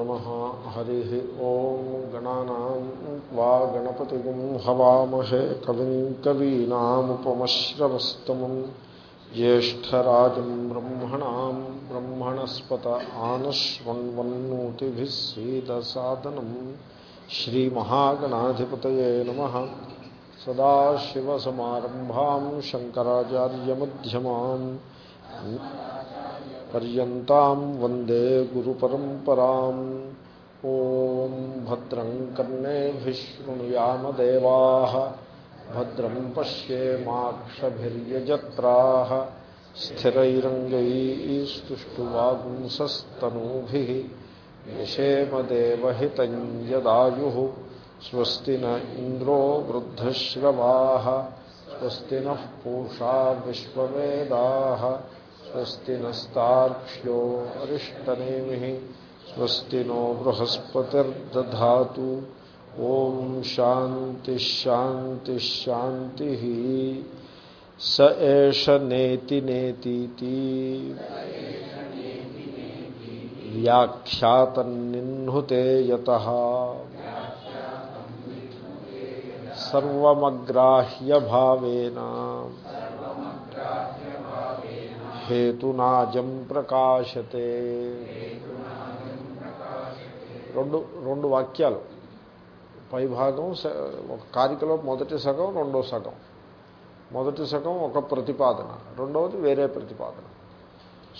नमः हरिः ॐ गणानां वा गणपतिगुं हवामहे कविं कवीनामुपमश्रवस्तमं ज्येष्ठराजं ब्रह्मणां ब्रह्मणस्पत आनश्वन्वन्नोतिभिः सीदसादनं श्रीमहागणाधिपतये नमः सदाशिवसमारम्भां शङ्कराचार्यमध्यमान् पर्यन्तां वन्दे गुरुपरम्पराम् ॐ भद्रं कर्णेभिः शृणुयामदेवाः भद्रं पश्येमाक्षभिर्यजत्राः स्थिरैरङ्गैस्तुष्टुवागुंसस्तनूभिः यशेमदेवहितं यदायुः स्वस्ति न इन्द्रो वृद्धश्रवाः स्वस्ति नः पूषा विश्ववेदाः स्वस्ति नस्तार्क्ष्यो अरिष्टनेमिः। स्वस्ति नो बृहस्पतिर्दधातु। ॐ शान्तिश्शान्तिश्शान्तिः स एष नेति नेतीति। व्याख्यातन्निह्नुते यतः। सर्वमग्राह्यभावेन। హేతునాజం ప్రకాశతే. రెండు రెండు వాక్యాలు. పైభాగం ఒక కారికలో మొదటి సగం రెండో సగం. మొదటి సగం ఒక ప్రతిపాదన. రెండవది వేరే ప్రతిపాదన.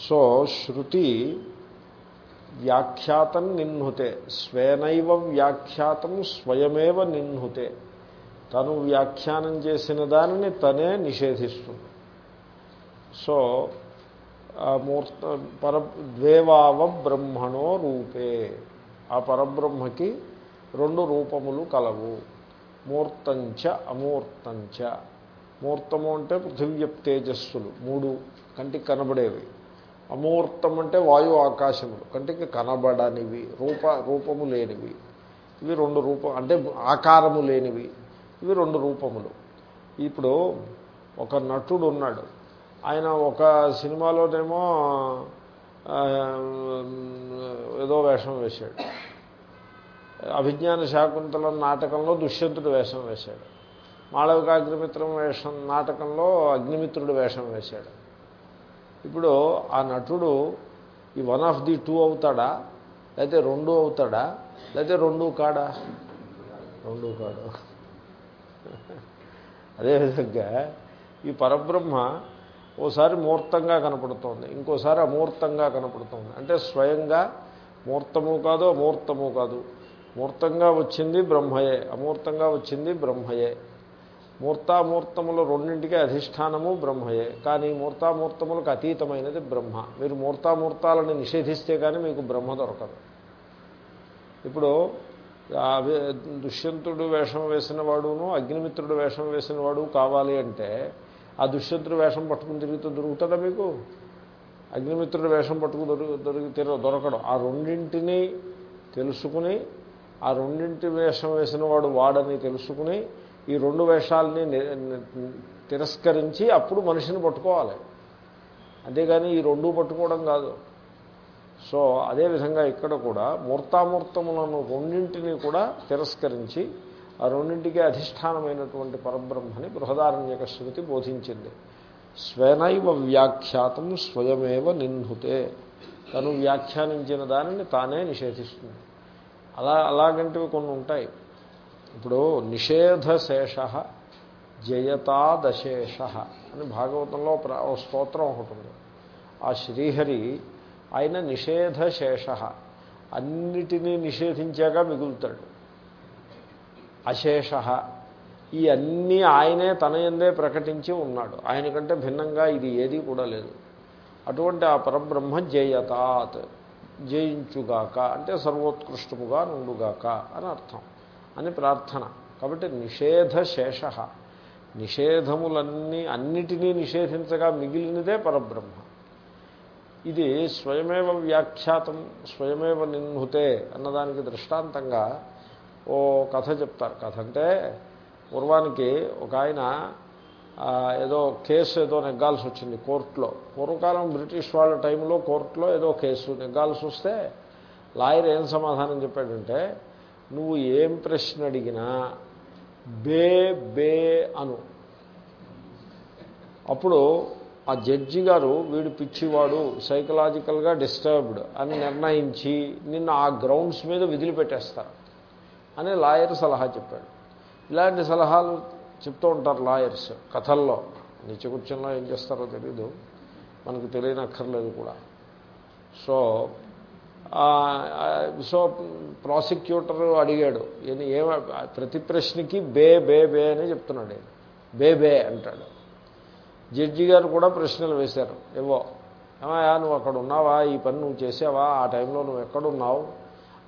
సో శృతి వ్యాఖ్యాతం నిన్హుతే స్వేనైవ వ్యాఖ్యాతం స్వయమేవ నిన్హుతే తను వ్యాఖ్యానం చేసిన దానిని తనే నిషేధిస్తుంది. సో మూర్త పర ద్వేవావ బ్రహ్మణో రూపే. ఆ పరబ్రహ్మకి రెండు రూపములు కలవు. మూర్తంచ అమూర్తంచ. మూర్తము అంటే పృథివ్యప్ తేజస్సులు మూడు కంటికి కనబడేవి. అమూర్తం అంటే వాయు ఆకాశములు కంటికి కనబడనివి రూప రూపము లేనివి. ఇవి రెండు రూపం అంటే ఆకారము లేనివి. ఇవి రెండు రూపములు. ఇప్పుడు ఒక నటుడు ఉన్నాడు. ఆయన ఒక సినిమాలోనేమో ఏదో వేషం వేశాడు. అభిజ్ఞాన శాకుంతలం నాటకంలో దుష్యంతుడు వేషం వేశాడు. మాళవికాగ్నిమిత్రం వేషం నాటకంలో అగ్నిమిత్రుడు వేషం వేశాడు. ఇప్పుడు ఆ నటుడు ఈ వన్ ఆఫ్ ది టూ అవుతాడా? లేకపోతే రెండు అవుతాడా? లేకపోతే రెండు కాడా? రెండు కాడు. అదేవిధంగా ఈ పరబ్రహ్మ ఓసారి మూర్తంగా కనపడుతోంది ఇంకోసారి అమూర్తంగా కనపడుతోంది. అంటే స్వయంగా మూర్తము కాదు అమూర్తము కాదు. మూర్తంగా వచ్చింది బ్రహ్మయే అమూర్తంగా వచ్చింది బ్రహ్మయే. మూర్తామూర్తములు రెండింటికి అధిష్టానము బ్రహ్మయే కానీ మూర్తామూర్తములకు అతీతమైనది బ్రహ్మ. మీరు మూర్తామూర్తాలను నిషేధిస్తే కానీ మీకు బ్రహ్మ దొరకదు. ఇప్పుడు దుష్యంతుడు వేషం వేసిన వాడును అగ్నిమిత్రుడు వేషం వేసిన వాడు కావాలి అంటే ఆ దుష్యంతుడు వేషం పట్టుకుని తిరిగితే దొరుకుతుందా మీకు? అగ్నిమిత్రుడు వేషం పట్టుకు దొరికి దొరికి దొరకడం. ఆ రెండింటినీ తెలుసుకుని ఆ రెండింటి వేషం వేసిన వాడు వాడని తెలుసుకుని ఈ రెండు వేషాలని తిరస్కరించి అప్పుడు మనిషిని పట్టుకోవాలి. అంతేగాని ఈ రెండు పట్టుకోవడం కాదు. సో అదేవిధంగా ఇక్కడ కూడా మూర్తామూర్తములను రెండింటినీ కూడా తిరస్కరించి ఆ రెండింటికి అధిష్టానమైనటువంటి పరబ్రహ్మని బృహదారణ్యక శృతి బోధించింది. స్వనైవ వ్యాఖ్యాతం స్వయమేవ నిన్హుతే. తను వ్యాఖ్యానించిన దానిని తానే నిషేధిస్తుంది. అలా అలాగంటివి కొన్ని ఉంటాయి. ఇప్పుడు నిషేధశేష జయతాదశేష అని భాగవతంలో స్తోత్రం ఒకటి ఉంది. ఆ శ్రీహరి ఆయన నిషేధశేష అన్నిటినీ నిషేధించాక మిగులుతాడు. అశేష. ఈ అన్నీ ఆయనే తన ఎందే ప్రకటించి ఉన్నాడు. ఆయన కంటే భిన్నంగా ఇది ఏది కూడా లేదు. అటువంటి ఆ పరబ్రహ్మ జయతాత్. జయించుగాక అంటే సర్వోత్కృష్టముగా నుండుగాక అని అర్థం. అని ప్రార్థన. కాబట్టి నిషేధ శేష. నిషేధములన్నీ అన్నిటినీ నిషేధించగా మిగిలినదే పరబ్రహ్మ. ఇది స్వయమేవ వ్యాఖ్యాతం స్వయమేవ నిన్హుతే అన్నదానికి దృష్టాంతంగా ఓ కథ చెప్తారు. కథ అంటే పూర్వానికి ఒక ఆయన ఏదో కేసు ఏదో నెగ్గాల్సి వచ్చింది కోర్టులో. పూర్వకాలం బ్రిటిష్ వాళ్ళ టైంలో కోర్టులో ఏదో కేసు నెగ్గాల్సి వస్తే లాయర్ ఏం సమాధానం చెప్పాడంటే నువ్వు ఏం ప్రశ్న అడిగినా బే బే అను. అప్పుడు ఆ జడ్జి గారు వీడు పిచ్చివాడు సైకలాజికల్గా డిస్టర్బ్డ్ అని నిర్ణయించి నిన్ను ఆ గ్రౌండ్స్ మీద విదిలిపెట్టేస్తారు. అని లాయర్ సలహా చెప్పాడు. ఇలాంటి సలహాలు చెప్తూ ఉంటారు లాయర్స్ కథల్లో. నిత్యకృత్యంలో ఏం చేస్తారో తెలీదు. మనకు తెలియనక్కర్లేదు కూడా. సో సో ప్రాసిక్యూటర్ అడిగాడు ఏ ప్రతి ప్రశ్నకి బే బే బే అని చెప్తున్నాడు ఆయన బే బే అంటాడు. జడ్జి గారు కూడా ప్రశ్నలు వేశారు. ఏవో ఏమయ్యా నువ్వు అక్కడ ఉన్నావా? ఈ పని నువ్వు చేసావా? ఆ టైంలో నువ్వు ఎక్కడున్నావు?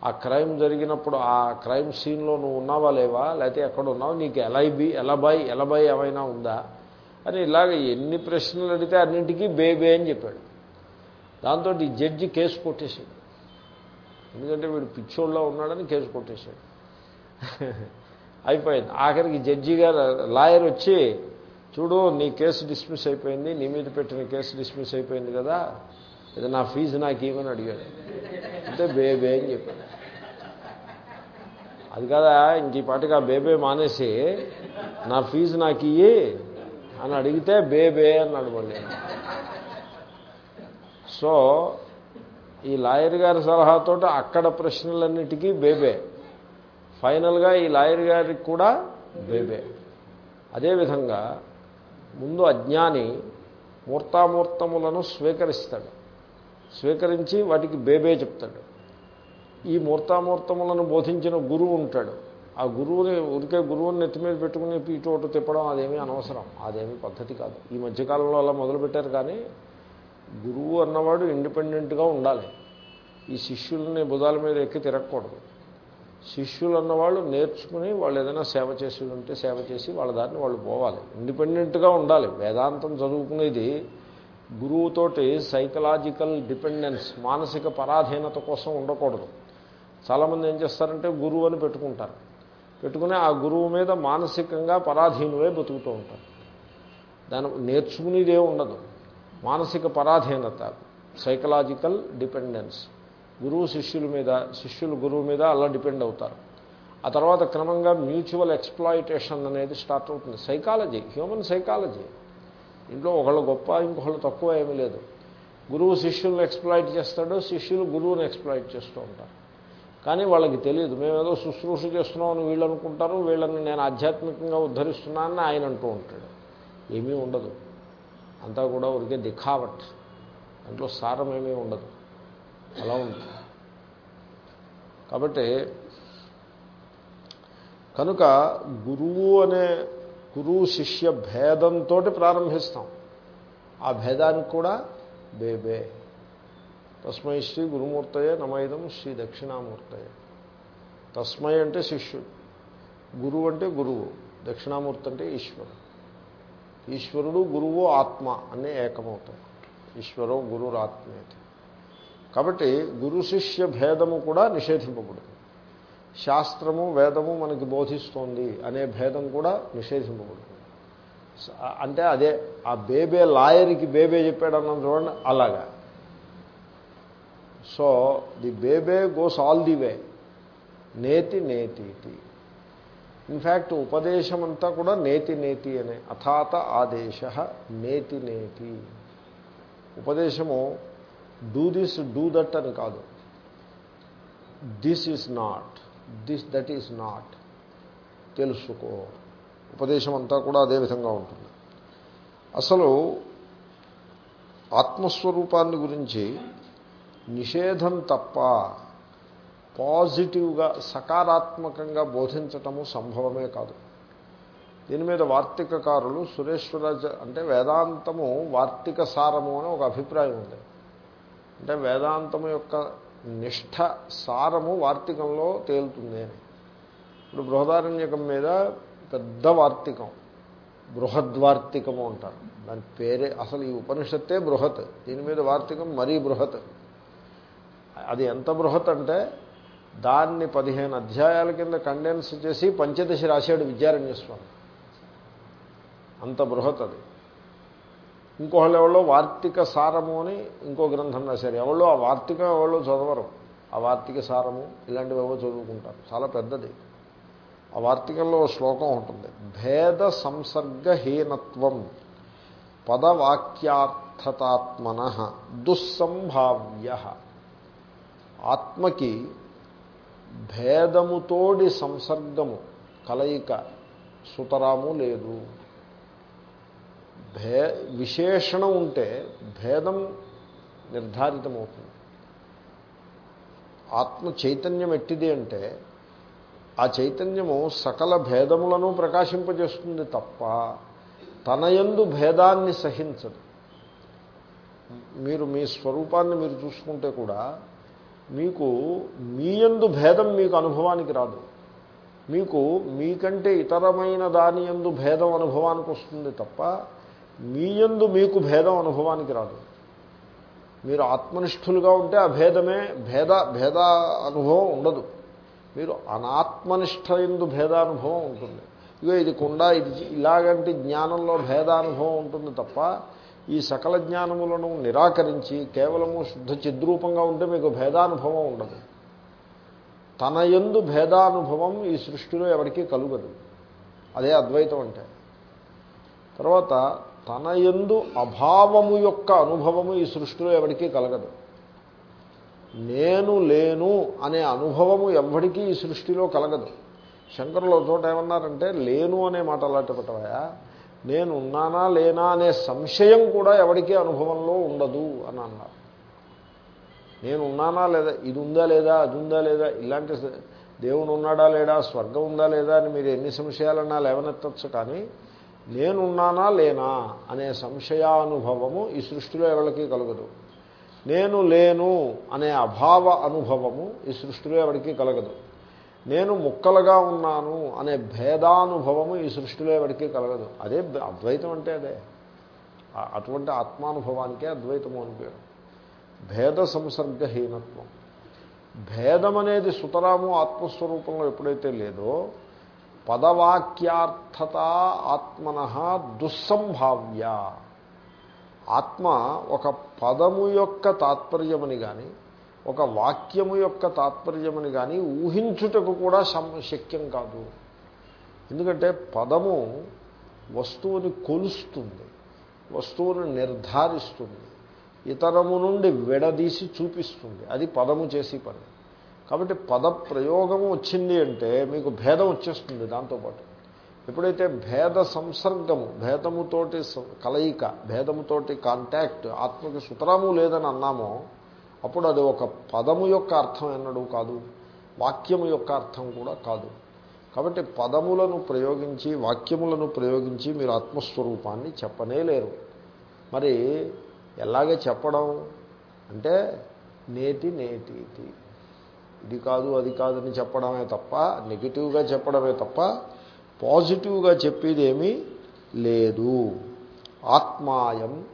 ఆ క్రైమ్ జరిగినప్పుడు ఆ క్రైమ్ సీన్లో నువ్వు ఉన్నావా లేవా? లేకపోతే ఎక్కడున్నావు? నీకు ఎలైబి ఎలబాయ్ ఎలబాయ్ ఏమైనా ఉందా? అని ఇలాగ ఎన్ని ప్రశ్నలు అడిగితే అన్నింటికీ బేబే అని చెప్పాడు. దాంతో ఈ జడ్జి కేసు కొట్టేశాడు. ఎందుకంటే వీడు పిచ్చోళ్ళలో ఉన్నాడని కేసు కొట్టేశాడు. అయిపోయింది. ఆఖరికి జడ్జి గారు లాయర్ వచ్చి చూడు నీ కేసు డిస్మిస్ అయిపోయింది నీ మీద పెట్టిన కేసు డిస్మిస్ అయిపోయింది కదా ఇది నా ఫీజు నాకు ఏమని అడిగాడు. అంటే బేబే అని చెప్పాడు అది కదా ఇంక పాటికి ఆ బేబే మానేసి నా ఫీజు నాకు ఇయ్యి అని అడిగితే బేబే అన్నాడు మళ్ళీ. సో ఈ లాయర్ గారి సలహాతో అక్కడ ప్రశ్నలన్నిటికీ బేబే. ఫైనల్గా ఈ లాయర్ గారికి కూడా బేబే. అదేవిధంగా ముందు అజ్ఞాని మూర్తామూర్తములను స్వీకరిస్తాడు. స్వీకరించి వాటికి బేబే చెప్తాడు. ఈ మూర్తామూర్తములను బోధించిన గురువు ఉంటాడు. ఆ గురువుని ఉరికే గురువుని నెత్తి మీద పెట్టుకుని ఇటు తిప్పడం అదేమీ అనవసరం. అదేమీ పద్ధతి కాదు. ఈ మధ్యకాలంలో అలా మొదలుపెట్టారు కానీ గురువు అన్నవాడు ఇండిపెండెంట్గా ఉండాలి. ఈ శిష్యుల్ని బుధాల మీద ఎక్కి తిరగకూడదు. శిష్యులు అన్నవాళ్ళు నేర్చుకుని వాళ్ళు ఏదైనా సేవ చేసి ఉంటే సేవ చేసి వాళ్ళ దారిని వాళ్ళు పోవాలి. ఇండిపెండెంట్గా ఉండాలి. వేదాంతం చదువుకునేది గురువుతోటి సైకలాజికల్ డిపెండెన్స్ మానసిక పరాధీనత కోసం ఉండకూడదు. చాలామంది ఏం చేస్తారంటే గురువు అని పెట్టుకుంటారు. పెట్టుకుని ఆ గురువు మీద మానసికంగా పరాధీనులే బతుకుతూ ఉంటారు. దాని నేర్చుకునేదే ఉండదు. మానసిక పరాధీనత సైకలాజికల్ డిపెండెన్స్. గురువు శిష్యుల మీద శిష్యులు గురువు మీద అలా డిపెండ్ అవుతారు. ఆ తర్వాత క్రమంగా మ్యూచువల్ ఎక్స్ప్లాయిటేషన్ అనేది స్టార్ట్ అవుతుంది. Psychology human psychology. ఇంట్లో ఒకళ్ళు గొప్ప ఇంకొకళ్ళు తక్కువ ఏమీ లేదు. గురువు శిష్యులను ఎక్స్ప్లాయిట్ చేస్తాడు శిష్యులు గురువుని ఎక్స్ప్లాయిట్ చేస్తూ ఉంటారు. కానీ వాళ్ళకి తెలియదు మేము ఏదో శుశ్రూష చేస్తున్నామని వీళ్ళు అనుకుంటారు వీళ్ళని నేను ఆధ్యాత్మికంగా ఉద్ధరిస్తున్నానని ఆయన అంటూ ఉంటాడు. ఏమీ ఉండదు. అంతా కూడా ఊరికే దిఖావట్. దాంట్లో సారం ఏమీ ఉండదు. అలా ఉంటుంది. కాబట్టి కనుక గురువు అనే గురువు శిష్య భేదంతో ప్రారంభిస్తాం. ఆ భేదానికి కూడా బేబే. తస్మై శ్రీ గురుమూర్తయే నమైదం శ్రీ దక్షిణామూర్తయే. తస్మై అంటే శిష్యుడు. గురువు అంటే గురువు. దక్షిణామూర్తి అంటే ఈశ్వరుడు. ఈశ్వరుడు గురువు ఆత్మ అనే ఏకమవుతాయి ఈశ్వరో గురురాత్మేతి. కాబట్టి గురు శిష్య భేదము కూడా నిషేధింపబడుతుంది. శాస్త్రము వేదము మనకి బోధిస్తోంది అనే భేదం కూడా నిషేధింపబడుతుంది. అంటే అదే ఆ బేబే లాయర్కి బేబే చెప్పాడన్న చూడండి అలాగా. So the baby goes all the way నేతి నేతి ఇన్ఫ్యాక్ట్ ఉపదేశం అంతా కూడా నేతి నేతి అనే అథాత ఆదేశ నేతి నేతి. ఉపదేశము డూ దిస్ డూ దట్ అని కాదు. This is not this that is not. తెలుసుకో. ఉపదేశం అంతా కూడా అదే విధంగా ఉంటుంది. అసలు ఆత్మస్వరూపాన్ని గురించి నిషేధం తప్ప పాజిటివ్గా సకారాత్మకంగా బోధించటము సంభవమే కాదు. దీని మీద వార్తికకారులు సురేశ్వరాజ అంటే వేదాంతము వార్తిక సారము అని ఒక అభిప్రాయం ఉంది. అంటే వేదాంతము యొక్క నిష్ఠ సారము వార్తికంలో తేలుతుంది అని. ఇప్పుడు బృహదారణ్యకం మీద పెద్ద వార్తికం బృహద్వార్తికము అంటారు. దాని పేరే అసలు ఈ ఉపనిషత్తే బృహత్. దీని మీద వార్తికం మరీ బృహత్. అది ఎంత బృహత్ అంటే దాన్ని పదిహేను అధ్యాయాల కింద కండెన్స్ చేసి పంచదశి రాశాడు విద్యారణ్యస్వామి. అంత బృహత్ అది. ఇంకోళ్ళు ఎవరో వార్తిక సారము అని ఇంకో గ్రంథం రాశారు. ఎవరో ఆ వార్తిక ఎవరో చదవరు. ఆ వార్తిక సారము ఇలాంటివి ఎవరో చదువుకుంటారు. చాలా పెద్దది. ఆ వార్తికంలో శ్లోకం ఉంటుంది. భేద సంసర్గహీనత్వం పదవాక్యార్థతాత్మన దుస్సంభావ్య. ఆత్మకి భేదముతోడి సంసర్గము కలయిక సుతరాము లేదు. భే విశేషణం ఉంటే భేదం నిర్ధారితమవుతుంది. ఆత్మ చైతన్యం ఎట్టిది అంటే ఆ చైతన్యము సకల భేదములను ప్రకాశింపజేస్తుంది తప్ప తన యందు భేదాన్ని సహించదు. మీరు మీ స్వరూపాన్ని మీరు చూసుకుంటే కూడా మీకు మీ యందు భేదం మీకు అనుభవానికి రాదు. మీకు మీకంటే ఇతరమైన దాని యందు భేదం అనుభవానికి వస్తుంది తప్ప మీ యందు మీకు భేదం అనుభవానికి రాదు. మీరు ఆత్మనిష్ఠులుగా ఉంటే ఆ భేదమే భేద భేద అనుభవం ఉండదు. మీరు అనాత్మనిష్ట ఎందు భేదానుభవం ఉంటుంది. ఇగో ఇది కుండా ఇది ఇలాగంటి జ్ఞానంలో భేదానుభవం ఉంటుంది తప్ప ఈ సకల జ్ఞానములను నిరాకరించి కేవలము శుద్ధ చిద్రూపంగా ఉంటే మీకు భేదానుభవం ఉండదు. తన ఎందు భేదానుభవం ఈ సృష్టిలో ఎవరికీ కలుగదు. అదే అద్వైతం అంటే. తర్వాత తన ఎందు అభావము యొక్క అనుభవము ఈ సృష్టిలో ఎవరికీ కలగదు. నేను లేను అనే అనుభవము ఎవరికీ ఈ సృష్టిలో కలగదు. శంకరులు చోట ఏమన్నారంటే లేను అనే మాట అలాంటి పెట్టవయా నేను ఉన్నానా లేనా అనే సంశయం కూడా ఎవరికీ అనుభవంలో ఉండదు అని అన్నారు. నేను ఉన్నానా లేదా ఇది ఉందా లేదా అది ఉందా లేదా ఇలాంటి దేవుడు ఉన్నాడా లేడా స్వర్గం ఉందా లేదా అని మీరు ఎన్ని సంశయాలన్నా లేవనెత్తచ్చు కానీ నేనున్నానా లేనా అనే సంశయానుభవము ఈ సృష్టిలో ఎవరికి కలగదు. నేను లేను అనే అభావ అనుభవము ఈ సృష్టిలో ఎవరికి కలగదు. నేను ముక్కలుగా ఉన్నాను అనే భేదానుభవము ఈ సృష్టిలో ఎవరికి కలగదు. అదే అద్వైతం అంటే అదే. అటువంటి ఆత్మానుభవానికే అద్వైతము అని పేరు. భేద సంసర్గహీనత్వం. భేదం అనేది సుతరాము ఆత్మస్వరూపంలో ఎప్పుడైతే లేదో పదవాక్యార్థత ఆత్మన దుస్సంభావ్య. ఆత్మ ఒక పదము యొక్క తాత్పర్యమని కానీ ఒక వాక్యము యొక్క తాత్పర్యమని కానీ ఊహించుటకు కూడా శక్యం కాదు. ఎందుకంటే పదము వస్తువుని కొలుస్తుంది వస్తువుని నిర్ధారిస్తుంది ఇతరము నుండి విడదీసి చూపిస్తుంది. అది పదము చేసి పని. కాబట్టి పద ప్రయోగము వచ్చింది అంటే మీకు భేదం వచ్చేస్తుంది దాంతోపాటు. ఎప్పుడైతే భేద సంసర్గము భేదముతోటి కలయిక భేదముతోటి కాంటాక్ట్ ఆత్మకి సుతరాము లేదని అన్నామో అప్పుడు అది ఒక పదము యొక్క అర్థం ఎన్నడూ కాదు. వాక్యము యొక్క అర్థం కూడా కాదు. కాబట్టి పదములను ప్రయోగించి వాక్యములను ప్రయోగించి మీరు ఆత్మస్వరూపాన్ని చెప్పనే లేరు. మరి ఎలాగే చెప్పడం? అంటే నేటి నేటి ఇది కాదు అది కాదని చెప్పడమే తప్ప నెగిటివ్గా చెప్పడమే తప్ప పాజిటివ్గా చెప్పేది ఏమీ లేదు. ఆత్మాయం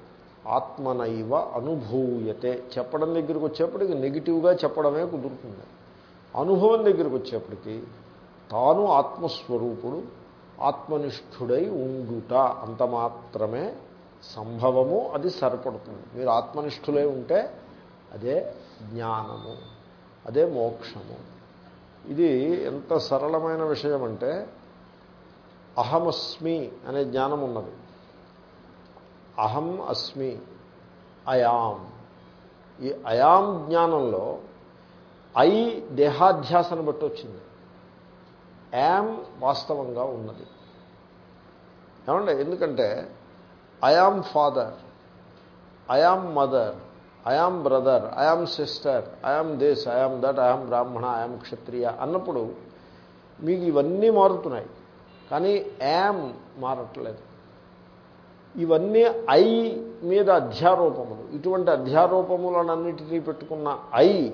ఆత్మనైవ అనుభూయతే. చెప్పడం దగ్గరికి వచ్చేప్పటికి నెగిటివ్గా చెప్పడమే కుదురుతుంది. అనుభవం దగ్గరికి వచ్చేప్పటికి తాను ఆత్మస్వరూపుడు ఆత్మనిష్ఠుడై ఉండుట అంత మాత్రమే సంభవము అది సరిపడుతుంది. మీరు ఆత్మనిష్ఠులై ఉంటే అదే జ్ఞానము. అదే మోక్షము. ఇది ఎంత సరళమైన విషయం అంటే అహమస్మి అనే జ్ఞానం ఉన్నది అహం అస్మి అయాం. ఈ అయాం జ్ఞానంలో ఐ దేహాధ్యాసను బట్టి వచ్చింది యామ్ వాస్తవంగా ఉన్నది. ఏమండి? ఎందుకంటే I am father I am mother I am brother I am sister I am this I am that I am బ్రాహ్మణ ఐఆమ్ క్షత్రియ అన్నప్పుడు మీకు ఇవన్నీ మారుతున్నాయి. కానీ యామ్ మారట్లేదు. ఇవన్నీ ఐ మీద అధ్యారూపములు. ఇటువంటి అధ్యారూపములనన్నిటినీ పెట్టుకున్న ఐ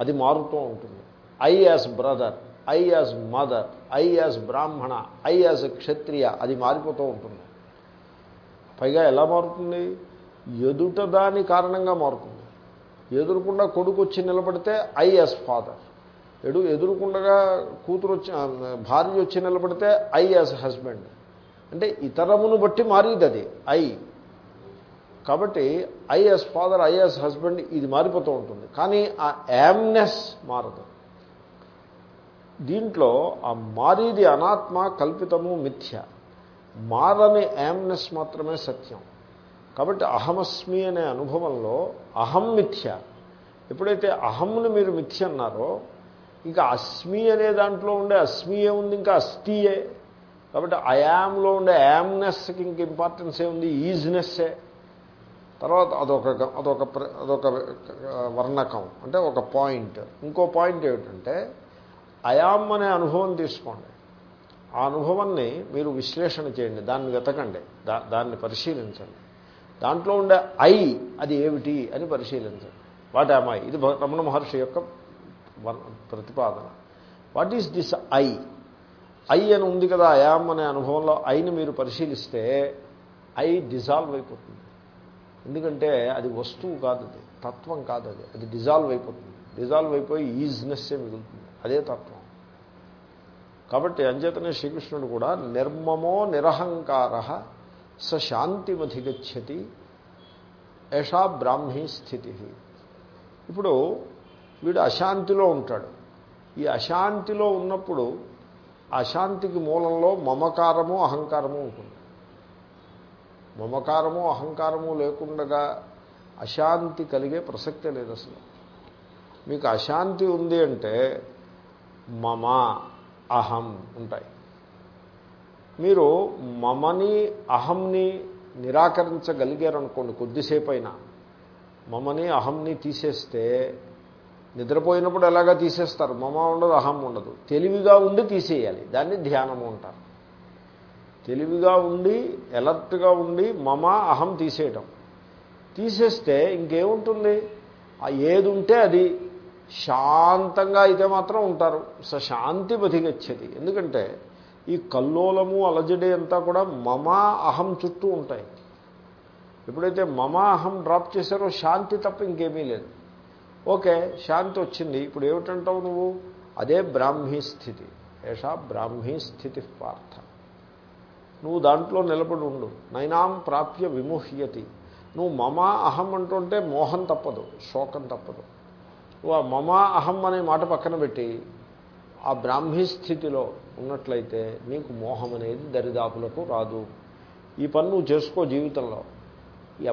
అది మారుతూ ఉంటుంది. I as brother I as mother I as బ్రాహ్మణ ఐ యాజ్ క్షత్రియ అది మారిపోతూ ఉంటుంది. పైగా ఎలా మారుతుంది? ఎదుట దాని కారణంగా మారుతుంది. ఎదురుకుండా కొడుకు వచ్చి నిలబడితే ఐ యాజ్ ఫాదర్ ఎడు ఎదురుకుండగా కూతురు వచ్చి భార్య వచ్చి నిలబడితే ఐ యాజ్ హస్బెండ్ అంటే ఇతరమును బట్టి మారేది అది ఐ కాబట్టి I as father I as husband ఇది మారిపోతూ ఉంటుంది. కానీ ఆ యామ్నెస్ మారదు. దీంట్లో ఆ మారీది అనాత్మ కల్పితము మిథ్య. మారని యామ్నెస్ మాత్రమే సత్యం. కాబట్టి అహమస్మి అనే అనుభవంలో అహం మిథ్య. ఎప్పుడైతే అహంను మీరు మిథ్య అన్నారో ఇంకా అస్మి అనే దాంట్లో ఉండే అస్మియే ఉంది ఇంకా అస్థియే కాబట్టి అయామ్లో ఉండే యామ్నెస్కి ఇంక ఇంపార్టెన్స్ ఏముంది ఈజ్నెస్సే తర్వాత అదొక అదొక అదొక వర్ణకం అంటే ఒక పాయింట్ ఇంకో పాయింట్ ఏమిటంటే అయామ్ అనే అనుభవం తీసుకోండి. ఆ అనుభవాన్ని మీరు విశ్లేషణ చేయండి దాన్ని వెతకండి దా దాన్ని పరిశీలించండి. దాంట్లో ఉండే ఐ అది ఏమిటి అని పరిశీలించండి వాట్ యామ్ ఐ ఇది రమణ మహర్షి యొక్క ప్రతిపాదన. What is this I I అని ఉంది కదా అయామ్ అనే అనుభవంలో ఐని మీరు పరిశీలిస్తే ఐ డిజాల్వ్ అయిపోతుంది. ఎందుకంటే అది వస్తువు కాదు అది తత్వం కాదు అది. అది డిజాల్వ్ అయిపోతుంది. డిజాల్వ్ అయిపోయి ఈజినెస్సే మిగులుతుంది. అదే తత్వం. కాబట్టి అంచేతనే శ్రీకృష్ణుడు కూడా నిర్మమో నిరహంకార స శాంతిమధిగచ్చతి యషా బ్రాహ్మీ స్థితి. ఇప్పుడు వీడు అశాంతిలో ఉంటాడు. ఈ అశాంతిలో ఉన్నప్పుడు అశాంతికి మూలంలో మమకారము అహంకారము ఉంటుంది. మమకారము అహంకారము లేకుండగా అశాంతి కలిగే ప్రసక్తే లేదు అసలు. మీకు అశాంతి ఉంది అంటే మమ అహం ఉంటాయి. మీరు మమని అహంని నిరాకరించగలిగారనుకోండి కొద్దిసేపు అయినా మమని అహంని తీసేస్తే నిద్రపోయినప్పుడు ఎలాగా తీసేస్తారు? మమ ఉండదు అహం ఉండదు. తెలివిగా ఉండి తీసేయాలి. దాన్ని ధ్యానము అంటారు. తెలివిగా ఉండి ఎలర్ట్గా ఉండి మమ అహం తీసేయటం. తీసేస్తే ఇంకేముంటుంది? ఏది ఉంటే అది శాంతంగా అయితే మాత్రం ఉంటారు. స శాంతి బతిగచ్చేది ఎందుకంటే ఈ కల్లోలము అలజడి అంతా కూడా మమా అహం చుట్టూ ఉంటాయి. ఎప్పుడైతే మమా అహం డ్రాప్ చేశారో శాంతి తప్ప ఇంకేమీ లేదు. ఓకే శాంతి వచ్చింది. ఇప్పుడు ఏమిటంటావు నువ్వు? అదే బ్రాహ్మీ స్థితి. ఏషా బ్రాహ్మీ స్థితి పార్థ. నువ్వు దాంట్లో నిలబడి ఉండు. నైనాం ప్రాప్య విముహ్యతి. నువ్వు మమా అహం అంటుంటే మోహం తప్పదు శోకం తప్పదు. నువ్వు ఆ మమా అహం అనే మాట పక్కన పెట్టి ఆ బ్రాహ్మీ స్థితిలో ఉన్నట్లయితే నీకు మోహం అనేది దరిదాపులకు రాదు. ఈ పని నువ్వు చేసుకో జీవితంలో.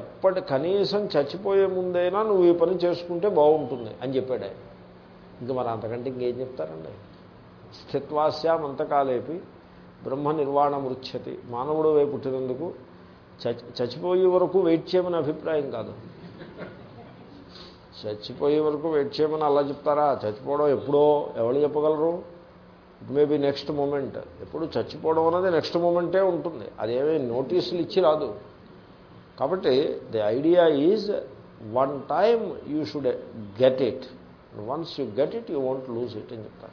ఎప్పటి కనీసం చచ్చిపోయే ముందైనా నువ్వు ఈ పని చేసుకుంటే బాగుంటుంది అని చెప్పాడు. ఆయన ఇంక మరి అంతకంటే ఇంకేం చెప్తారండి? స్థిత్వాస్యాం అంతకాలేపి బ్రహ్మ నిర్వాణ మృత్యతి మానవుడు వైపు పుట్టినందుకు చచ్చిపోయే వరకు వెయిట్ చేయమని అభిప్రాయం కాదు. చచ్చిపోయే వరకు వెయిట్ చేయమని అలా చెప్తారా? చచ్చిపోవడం ఎప్పుడో ఎవరు చెప్పగలరు? It may be next moment. ఎప్పుడు చచ్చిపోవడం అనేది నెక్స్ట్ మూమెంటే ఉంటుంది. అదేమీ నోటీసులు ఇచ్చి రాదు. కాబట్టి the idea is one time you should get it. Once you get it you won't lose it అని చెప్తారు.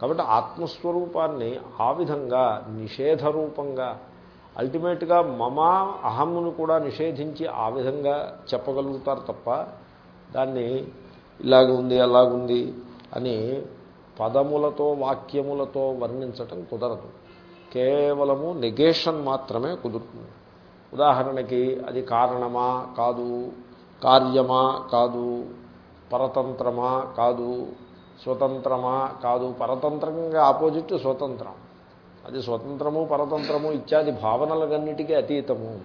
కాబట్టి ఆత్మస్వరూపాన్ని ఆ విధంగా నిషేధ రూపంగా అల్టిమేట్గా మమ అహమ్మును కూడా నిషేధించి ఆ విధంగా చెప్పగలుగుతారు తప్ప దాన్ని ఇలాగుంది అలాగుంది అని పదములతో వాక్యములతో వర్ణించటం కుదరదు. కేవలము నెగేషన్ మాత్రమే కుదురుతుంది. ఉదాహరణకి అది కారణమా కాదు కార్యమా కాదు పరతంత్రమా కాదు స్వతంత్రమా కాదు పరతంత్రంగా ఆపోజిట్ స్వతంత్రం. అది స్వతంత్రము పరతంత్రము ఇత్యాది భావనలకన్నిటికీ అతీతము.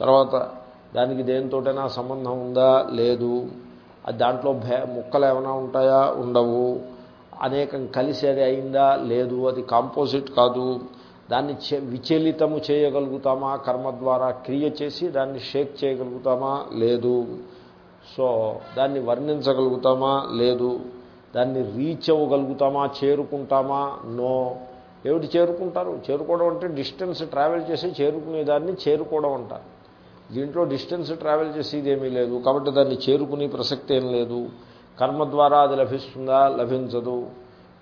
తర్వాత దానికి దేనితోటైనా సంబంధం ఉందా? లేదు. అది దాంట్లో భే ముక్కలు ఏమైనా ఉంటాయా? ఉండవు. అనేకం కలిసి అది అయిందా? లేదు అది కాంపోజిట్ కాదు. దాన్ని విచలితము చేయగలుగుతామా? కర్మ ద్వారా క్రియ చేసి దాన్ని షేక్ చేయగలుగుతామా? లేదు. సో దాన్ని వర్ణించగలుగుతామా? లేదు. దాన్ని రీచ్ అవ్వగలుగుతామా? చేరుకుంటామా? నో. ఏమిటి చేరుకుంటారు? చేరుకోవడం అంటే డిస్టెన్స్ ట్రావెల్ చేసి చేరుకునే దాన్ని చేరుకోవడం అంటారు. దీంట్లో డిస్టెన్స్ ట్రావెల్ చేసేది ఏమీ లేదు. కాబట్టి దాన్ని చేరుకునే ప్రసక్తి ఏం లేదు. కర్మ ద్వారా అది లభిస్తుందా? లభించదు.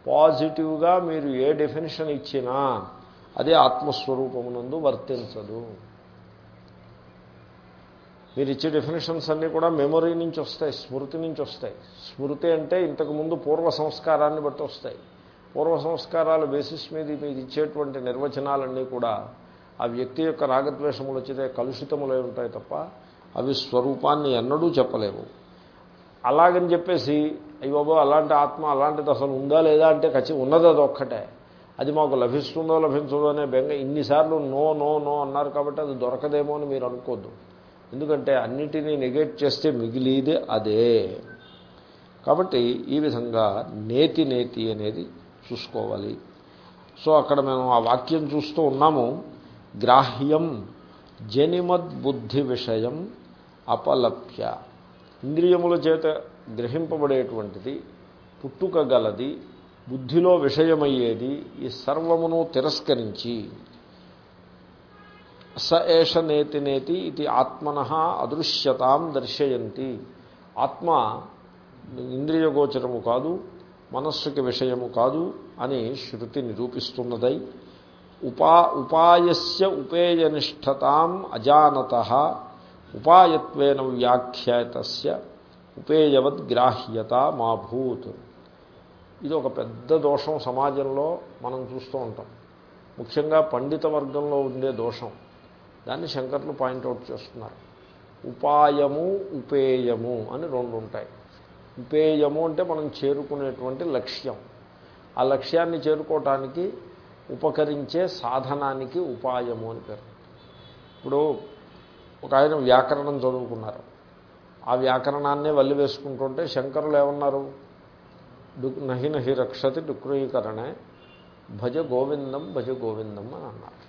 పాజిటివ్గా మీరు ఏ డెఫినేషన్ ఇచ్చినా అదే ఆత్మస్వరూపమునందు వర్తించదు. మీరు ఇచ్చే డెఫినేషన్స్ అన్నీ కూడా మెమొరీ నుంచి వస్తాయి స్మృతి నుంచి వస్తాయి. స్మృతి అంటే ఇంతకుముందు పూర్వ సంస్కారాన్ని బట్టి వస్తాయి. పూర్వ సంస్కారాల బేసిస్ మీద మీరు ఇచ్చేటువంటి నిర్వచనాలన్నీ కూడా ఆ వ్యక్తి యొక్క రాగద్వేషములు వచ్చితే కలుషితములై ఉంటాయి తప్ప అవి స్వరూపాన్ని ఎన్నడూ చెప్పలేవు. అలాగని చెప్పేసి అయ్యో అలాంటి ఆత్మ అలాంటిది అసలు ఉందా లేదా అంటే ఖచ్చితంగా ఉన్నది అది ఒక్కటే. అది మాకు లభిస్తుందో లభించదో అనే బెంగ ఇన్నిసార్లు నో నో నో అన్నారు కాబట్టి అది దొరకదేమో అని మీరు అనుకోద్దు. ఎందుకంటే అన్నిటినీ నెగెక్ట్ చేస్తే మిగిలిదే అదే. కాబట్టి ఈ విధంగా నేతి నేతి అనేది చూసుకోవాలి. సో అక్కడ మేము ఆ వాక్యం చూస్తూ ఉన్నాము. గ్రాహ్యం జనిమద్బుద్ధి విషయం అపలప్య. ఇంద్రియముల చేత గ్రహింపబడేటువంటిది పుట్టుక గలది బుద్ధిలో విషయమయ్యేది ఈ సర్వమును తిరస్కరించి స ఏష నేతి నేతి ఇది ఆత్మన అదృశ్యతాం దర్శయంతి. ఆత్మ ఇంద్రియగోచరము కాదు మనస్సుకి విషయము కాదు అని శృతి నిరూపిస్తున్నదై ఉపా ఉపాయస్య ఉపేయనిష్టతాం అజానత ఉపాయత్వేన వ్యాఖ్యాతస్య ఉపేయవద్గ్రాహ్యత మా భూత్. ఇది ఒక పెద్ద దోషం సమాజంలో మనం చూస్తూ ఉంటాం. ముఖ్యంగా పండిత వర్గంలో ఉండే దోషం. దాన్ని శంకర్లు పాయింట్అవుట్ చేస్తున్నారు. ఉపాయము ఉపేయము అని రెండు ఉంటాయి. ఉపేయము అంటే మనం చేరుకునేటువంటి లక్ష్యం. ఆ లక్ష్యాన్ని చేరుకోవటానికి ఉపకరించే సాధనానికి ఉపాయము అని పేరు. ఇప్పుడు ఒక ఆయన వ్యాకరణం చదువుకున్నారు. ఆ వ్యాకరణాన్నే వల్లి వేసుకుంటుంటే శంకరులు ఏమన్నారు? డు నహి నహి రక్షతి డుక్రీకరణే భజ గోవిందం భజ గోవిందం అని అన్నారు.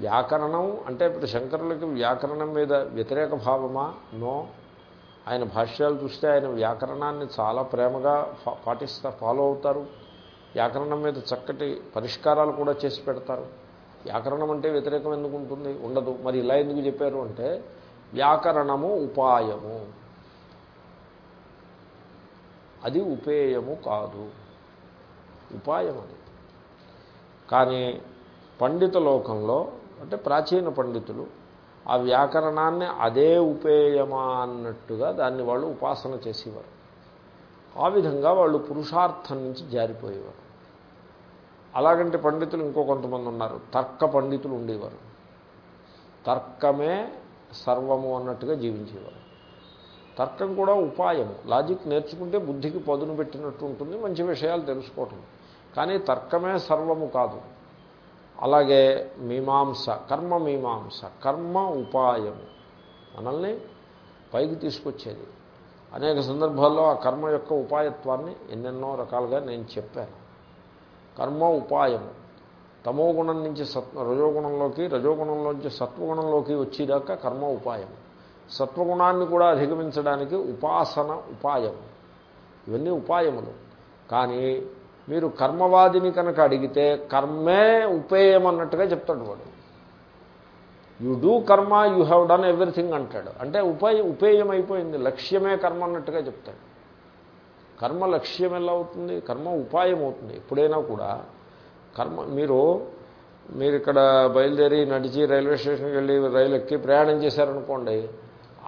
వ్యాకరణం అంటే ఇప్పుడు శంకరులకి వ్యాకరణం మీద వ్యతిరేక భావమా? నో. ఆయన భాష్యాలు చూస్తే ఆయన వ్యాకరణాన్ని చాలా ప్రేమగా పాటిస్తా ఫాలో అవుతారు. వ్యాకరణం మీద చక్కటి పరిష్కారాలు కూడా చేసి పెడతారు. వ్యాకరణం అంటే వ్యతిరేకం ఎందుకు ఉంటుంది? ఉండదు. మరి ఇలా ఎందుకు చెప్పారు అంటే వ్యాకరణము ఉపాయము. అది ఉపేయము కాదు. ఉపాయం అది. కానీ పండిత లోకంలో అంటే ప్రాచీన పండితులు ఆ వ్యాకరణాన్ని అదే ఉపేయమా అన్నట్టుగా దాన్ని వాళ్ళు ఉపాసన చేసేవారు. ఆ విధంగా వాళ్ళు పురుషార్థం నుంచి జారిపోయేవారు. అలాగంటే పండితులు ఇంకో కొంతమంది ఉన్నారు. తర్క పండితులు ఉండేవారు. తర్కమే సర్వము అన్నట్టుగా జీవించేవారు. తర్కం కూడా ఉపాయము. లాజిక్ నేర్చుకుంటే బుద్ధికి పదును పెట్టినట్టు ఉంటుంది మంచి విషయాలు తెలుసుకోవటం. కానీ తర్కమే సర్వము కాదు. అలాగే మీమాంస కర్మ మీమాంస కర్మ ఉపాయము. మనల్ని పైకి తీసుకొచ్చేది. అనేక సందర్భాల్లో ఆ కర్మ యొక్క ఉపాయత్వాన్ని ఎన్నెన్నో రకాలుగా నేను చెప్పాను. కర్మ ఉపాయము. తమో గుణం నుంచి సత్వ రజోగుణంలోకి రజోగుణంలోంచి సత్వగుణంలోకి వచ్చేదాకా కర్మ ఉపాయం సత్వగుణాన్ని కూడా అధిగమించడానికి ఉపాసన ఉపాయం ఇవన్నీ ఉపాయములు. కానీ మీరు కర్మవాదిని కనుక అడిగితే కర్మే ఉపేయం అన్నట్టుగా చెప్తాడు వాడు. యు డూ కర్మ యూ హ్యావ్ డన్ ఎవ్రీథింగ్ అంటాడు. అంటే ఉపేయ ఉపేయం అయిపోయింది లక్ష్యమే కర్మ అన్నట్టుగా చెప్తాడు. కర్మ లక్ష్యం ఎలా అవుతుంది? కర్మ ఉపాయం అవుతుంది. ఎప్పుడైనా కూడా కర్మ మీరు మీరు ఇక్కడ బయలుదేరి నడిచి రైల్వే స్టేషన్కి వెళ్ళి రైలు ఎక్కి ప్రయాణం చేశారనుకోండి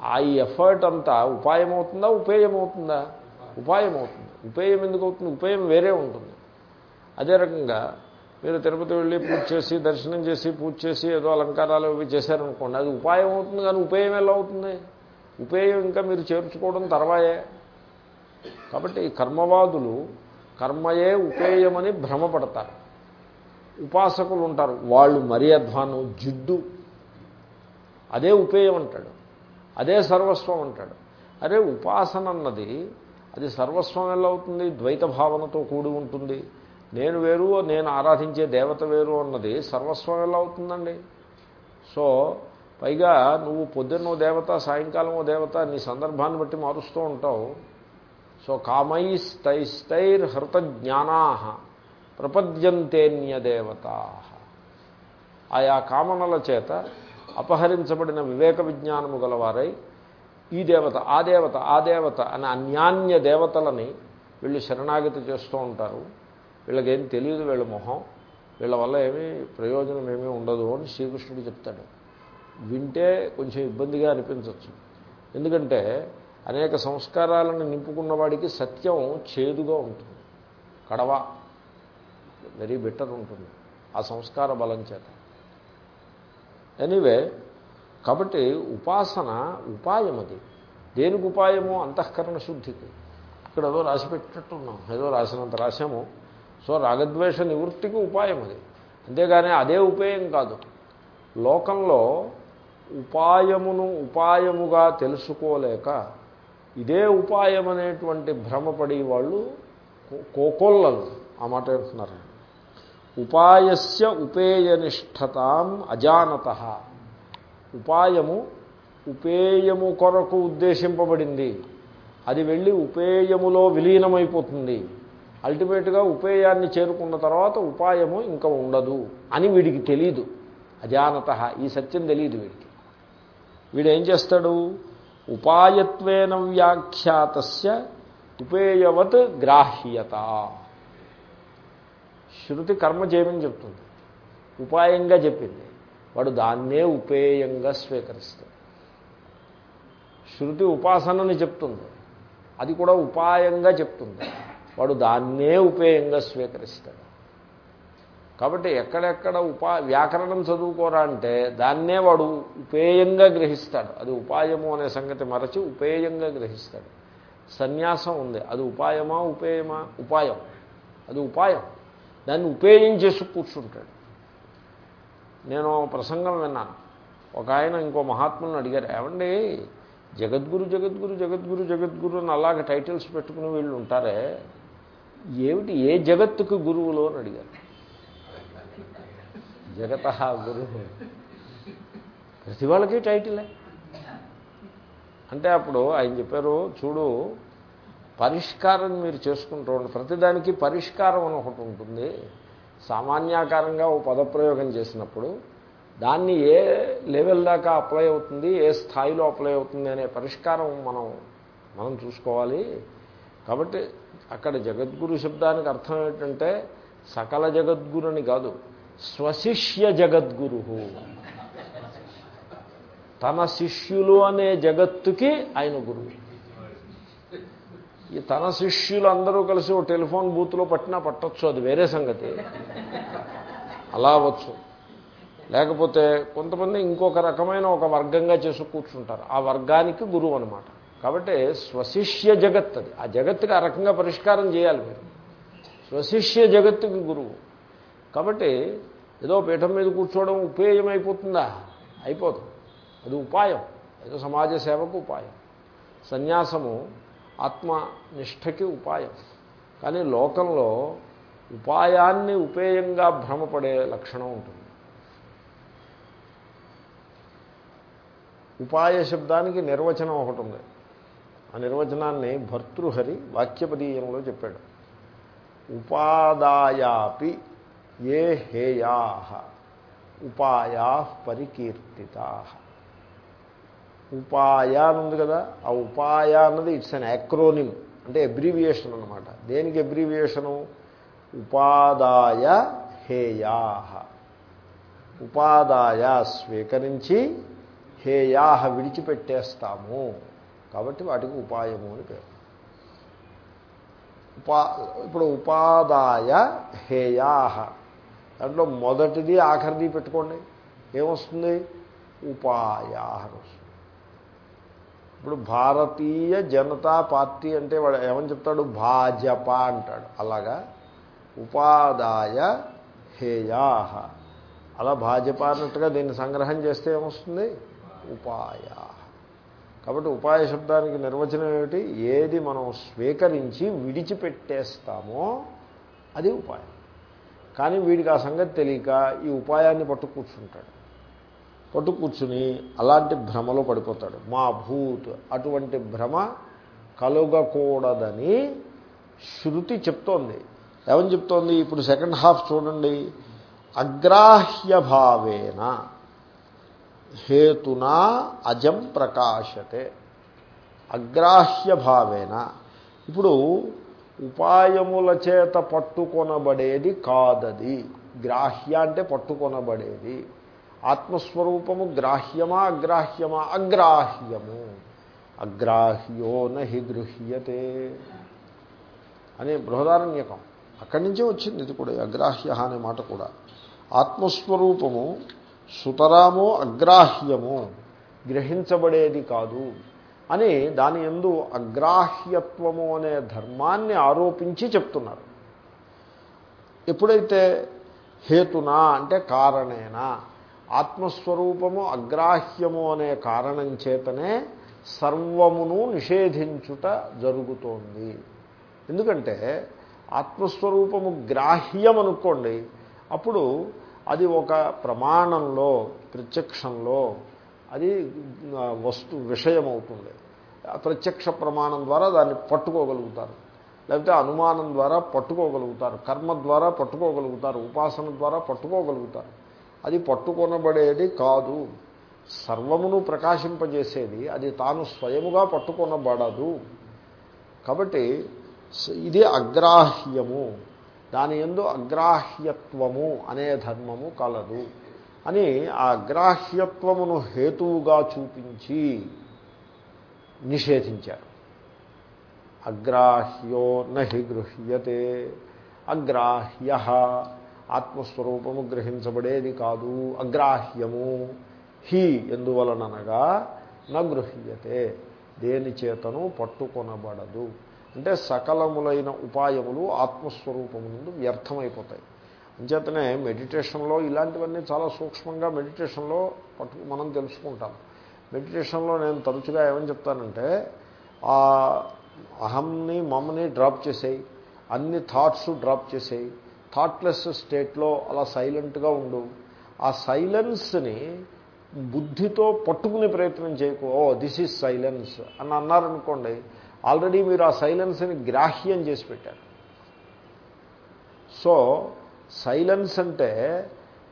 ఆ ఎఫర్ట్ అంతా ఉపాయం అవుతుందా ఉపేయం అవుతుందా? ఉపాయం అవుతుంది. ఉపేయం ఎందుకు అవుతుంది? ఉపేయం వేరే ఉంటుంది. అదే రకంగా మీరు తిరుపతి వెళ్ళి పూజ చేసి దర్శనం చేసి పూజ చేసి ఏదో అలంకారాలు ఇవి చేశారనుకోండి అది ఉపాయం అవుతుంది కానీ ఉపేయం ఎలా అవుతుంది? ఉపేయం ఇంకా మీరు చేర్చుకోవడం తర్వాయే. కాబట్టి కర్మవాదులు కర్మయే ఉపేయమని భ్రమపడతారు. ఉపాసకులు ఉంటారు వాళ్ళు మరీ అధ్వానం జిడ్డు. అదే ఉపేయం అంటాడు. అదే సర్వస్వం అంటాడు. అరే ఉపాసన అన్నది అది సర్వస్వం ఎలా అవుతుంది? ద్వైత భావనతో కూడి ఉంటుంది. నేను వేరు నేను ఆరాధించే దేవత వేరు అన్నది సర్వస్వం ఎలా అవుతుందండి? సో పైగా నువ్వు పొద్దున్నో దేవత సాయంకాలమో దేవత నీ సందర్భాన్ని బట్టి మారుస్తూ ఉంటావు. సో కామైస్తైస్తైర్ హృత జ్ఞానా ప్రపద్యంతేన్యదేవత. ఆయా కామనల చేత అపహరించబడిన వివేక విజ్ఞానము గలవారై ఈ దేవత ఆ దేవత ఆ దేవత అని అన్యాన్య దేవతలని వీళ్ళు శరణాగతి చేస్తూ ఉంటారు. వీళ్ళకేం తెలియదు వీళ్ళ మొహం. వీళ్ళ వల్ల ఏమీ ప్రయోజనం ఏమీ ఉండదు అని శ్రీకృష్ణుడు చెప్తాడు. వింటే కొంచెం ఇబ్బందిగా అనిపించవచ్చు ఎందుకంటే అనేక సంస్కారాలను నింపుకున్నవాడికి సత్యం చేదుగా ఉంటుంది. కడవ. వెరీ బెటర్ ఉంటుంది. ఆ సంస్కార బలం చేత. ఎనీవే కాబట్టి ఉపాసన ఉపాయం అది దేనికి ఉపాయము? అంతఃకరణ శుద్ధికి. ఇక్కడ ఏదో రాసి పెట్టినట్టున్నాం ఏదో రాసినంత రాసాము సో రాగద్వేష నివృత్తికి ఉపాయం అది అంతేగాని అదే ఉపాయం కాదు. లోకంలో ఉపాయమును ఉపాయముగా తెలుసుకోలేక ఇదే ఉపాయం అనేటువంటి భ్రమపడి వాళ్ళు కో- కోకొల్లలు. ఆ మాట అంటున్నారు. ఉపాయస్య ఉపేయనిష్టతాం అజానత. ఉపాయము ఉపేయము కొరకు ఉద్దేశింపబడింది. అది వెళ్ళి ఉపేయములో విలీనమైపోతుంది. అల్టిమేట్గా ఉపేయాన్ని చేరుకున్న తర్వాత ఉపాయము ఇంకా ఉండదు అని వీడికి తెలీదు. అజానత. ఈ సత్యం తెలియదు వీడికి. వీడు ఏం చేస్తాడు? ఉపాయత్వేన వ్యాఖ్యాతస్య ఉపేయవత్ గ్రాహ్యత. శృతి కర్మ చేయమని చెప్తుంది. ఉపాయంగా చెప్పింది. వాడు దాన్నే ఉపేయంగా స్వీకరిస్తాడు. శృతి ఉపాసనని చెప్తుంది. అది కూడా ఉపాయంగా చెప్తుంది. వాడు దాన్నే ఉపేయంగా స్వీకరిస్తాడు. కాబట్టి ఎక్కడెక్కడ ఉపా వ్యాకరణం చదువుకోరా అంటే దాన్నే వాడు ఉపేయంగా గ్రహిస్తాడు. అది ఉపాయము అనే సంగతి మరచి ఉపేయంగా గ్రహిస్తాడు. సన్యాసం ఉంది. అది ఉపాయమా ఉపేయమా? ఉపాయం. అది ఉపాయం. దాన్ని ఉపేయం చేసి కూర్చుంటాడు. నేను ప్రసంగం విన్నాను. ఒక ఆయన ఇంకో మహాత్ములను అడిగారు ఏమండి జగద్గురు జగద్గురు జగద్గురు జగద్గురు అని అలాగే టైటిల్స్ పెట్టుకుని వీళ్ళు ఉంటారే? ఏమిటి ఏ జగత్తుకు గురువులు అని అడిగారు. జగత గురువు ప్రతి వాళ్ళకి టైటిలే? అంటే అప్పుడు ఆయన చెప్పారు చూడు పరిష్కారం మీరు చేసుకుంటూ ఉండండి ప్రతిదానికి పరిష్కారం అని ఒకటి ఉంటుంది. సామాన్యాకారంగా ఓ పదప్రయోగం చేసినప్పుడు దాన్ని ఏ లెవెల్ దాకా అప్లై అవుతుంది ఏ స్థాయిలో అప్లై అవుతుంది అనే పరిష్కారం మనం మనం చూసుకోవాలి. కాబట్టి అక్కడ జగద్గురు శబ్దానికి అర్థం ఏంటంటే సకల జగద్గురు అని కాదు. స్వశిష్య జగద్గురు. తన శిష్యులు అనే జగత్తుకి ఆయన గురువు ఈ తన శిష్యులు అందరూ కలిసి ఓ టెలిఫోన్ బూత్లో పట్టినా పట్టచ్చు అది వేరే సంగతి. అలా అవ్వచ్చు. లేకపోతే కొంతమంది ఇంకొక రకమైన ఒక వర్గంగా చేసి కూర్చుంటారు. ఆ వర్గానికి గురువు అనమాట కాబట్టి స్వశిష్య జగత్ అది. ఆ జగత్తుకి ఆ రకంగా పరిష్కారం చేయాలి మీరు. స్వశిష్య జగత్తుకి గురువు. కాబట్టి ఏదో పీఠం మీద కూర్చోవడం ఉపేయం అయిపోతుందా అయిపోదు. అది ఉపాయం. ఏదో సమాజ సేవకు ఉపాయం. సన్యాసము ఆత్మనిష్టకి ఉపాయం. కానీ లోకంలో ఉపాయాన్ని ఉపేయంగా భ్రమపడే లక్షణం ఉంటుంది. ఉపాయ శబ్దానికి నిర్వచనం ఒకటి ఉంది. ఆ నిర్వచనాన్ని భర్తృహరి వాక్యపదీయంలో చెప్పాడు. ఉపాదాయాపి ఏ హేయా ఉపాయా పరికీర్తితా. ఉపాయ అని ఉంది కదా ఆ ఉపాయ అన్నది ఇట్స్ అన్ యాక్రోనిమ్ అంటే ఎబ్రివియేషన్ అనమాట దేనికి ఎబ్రివియేషను ఉపాదాయ హేయా. ఉపాదాయ స్వీకరించి హేయా విడిచిపెట్టేస్తాము. కాబట్టి వాటికి ఉపాయము అని పేరు. ఉపా ఇప్పుడు ఉపాదాయ హేయా. దాంట్లో మొదటిది ఆఖరిది పెట్టుకోండి. ఏమొస్తుంది? ఉపాయా వస్తుంది. ఇప్పుడు భారతీయ జనతా పార్టీ అంటే వాడు ఏమని చెప్తాడు? భాజపా అంటాడు. అలాగా? ఉపాదాయ హేయాహ. అలా భాజపా అన్నట్టుగా దీన్ని సంగ్రహం చేస్తే ఏమొస్తుంది? ఉపాయ కాబట్టి ఉపాయ శబ్దానికి నిర్వచనం ఏమిటి? ఏది మనం స్వీకరించి విడిచిపెట్టేస్తామో అది ఉపాయం. కానీ వీడికి ఆ సంగతి తెలియక ఈ ఉపాయాన్ని పట్టు కూర్చుంటాడు. పట్టు కూర్చుని అలాంటి భ్రమలో పడిపోతాడు. మా భూత్ అటువంటి భ్రమ కలుగకూడదని శృతి చెప్తోంది. ఏమని చెప్తోంది? ఇప్పుడు సెకండ్ హాఫ్ చూడండి. అగ్రాహ్య భావేన హేతునా అజం ప్రకాశతే. అగ్రాహ్య భావేన. ఇప్పుడు ఉపాయముల చేత పట్టుకొనబడేది కాదది. గ్రాహ్య అంటే పట్టుకొనబడేది. ఆత్మస్వరూపము గ్రాహ్యమా అగ్రాహ్యమా? అగ్రాహ్యము. అగ్రాహ్యో నహి గృహ్యతే అనే బృహదారణ్యకం. అక్కడి నుంచే వచ్చింది ఇది కూడా అగ్రాహ్య అనే మాట కూడా. ఆత్మస్వరూపము సుతరాము అగ్రాహ్యము గ్రహించబడేది కాదు. అని దాని ఎందు అగ్రాహ్యత్వము అనే ధర్మాన్ని ఆరోపించి చెప్తున్నారు. ఎప్పుడైతే హేతునా అంటే కారణేనా ఆత్మస్వరూపము అగ్రాహ్యము అనే కారణం చేతనే సర్వమును నిషేధించుట జరుగుతోంది. ఎందుకంటే ఆత్మస్వరూపము గ్రాహ్యం అనుకోండి అప్పుడు అది ఒక ప్రమాణంలో ప్రత్యక్షంలో అది వస్తు విషయం అవుతుంది ప్రత్యక్ష ప్రమాణం ద్వారా దాన్ని పట్టుకోగలుగుతారు. లేకపోతే అనుమానం ద్వారా పట్టుకోగలుగుతారు. కర్మ ద్వారా పట్టుకోగలుగుతారు. ఉపాసన ద్వారా పట్టుకోగలుగుతారు. అది పట్టుకొనబడేది కాదు. సర్వమును ప్రకాశింపజేసేది అది తాను స్వయముగా పట్టుకొనబడదు. కాబట్టి ఇది అగ్రాహ్యము. దాని ఎందు అగ్రాహ్యత్వము అనే ధర్మము కలదు. అని ఆ అగ్రాహ్యత్వమును హేతువుగా చూపించి నిషేధించారు. అగ్రాహ్యో నహి గృహ్యతే. అగ్రాహ్య ఆత్మస్వరూపము గ్రహించబడేది కాదు. అగ్రాహ్యము హి ఎందువలననగా నగృహ్యతే దేని చేతను పట్టుకొనబడదు. అంటే సకలములైన ఉపాయములు ఆత్మస్వరూపము నుండి వ్యర్థమైపోతాయి. అంచేతనే మెడిటేషన్లో ఇలాంటివన్నీ చాలా సూక్ష్మంగా మెడిటేషన్లో పట్టు మనం తెలుసుకుంటాం. మెడిటేషన్లో నేను తరచుగా ఏమని చెప్తానంటే ఆ అహంని మమ్మని డ్రాప్ చేసేయి. అన్ని థాట్స్ డ్రాప్ చేసేయి. థాట్లెస్ స్టేట్లో అలా సైలెంట్గా ఉండు. ఆ సైలెన్స్ని బుద్ధితో పట్టుకునే ప్రయత్నం చేయకు. ఓ దిస్ ఈజ్ సైలెన్స్ అని అన్నారనుకోండి ఆల్రెడీ మీరు ఆ సైలెన్స్ని గ్రాహ్యం చేసి పెట్టారు. సో సైలెన్స్ అంటే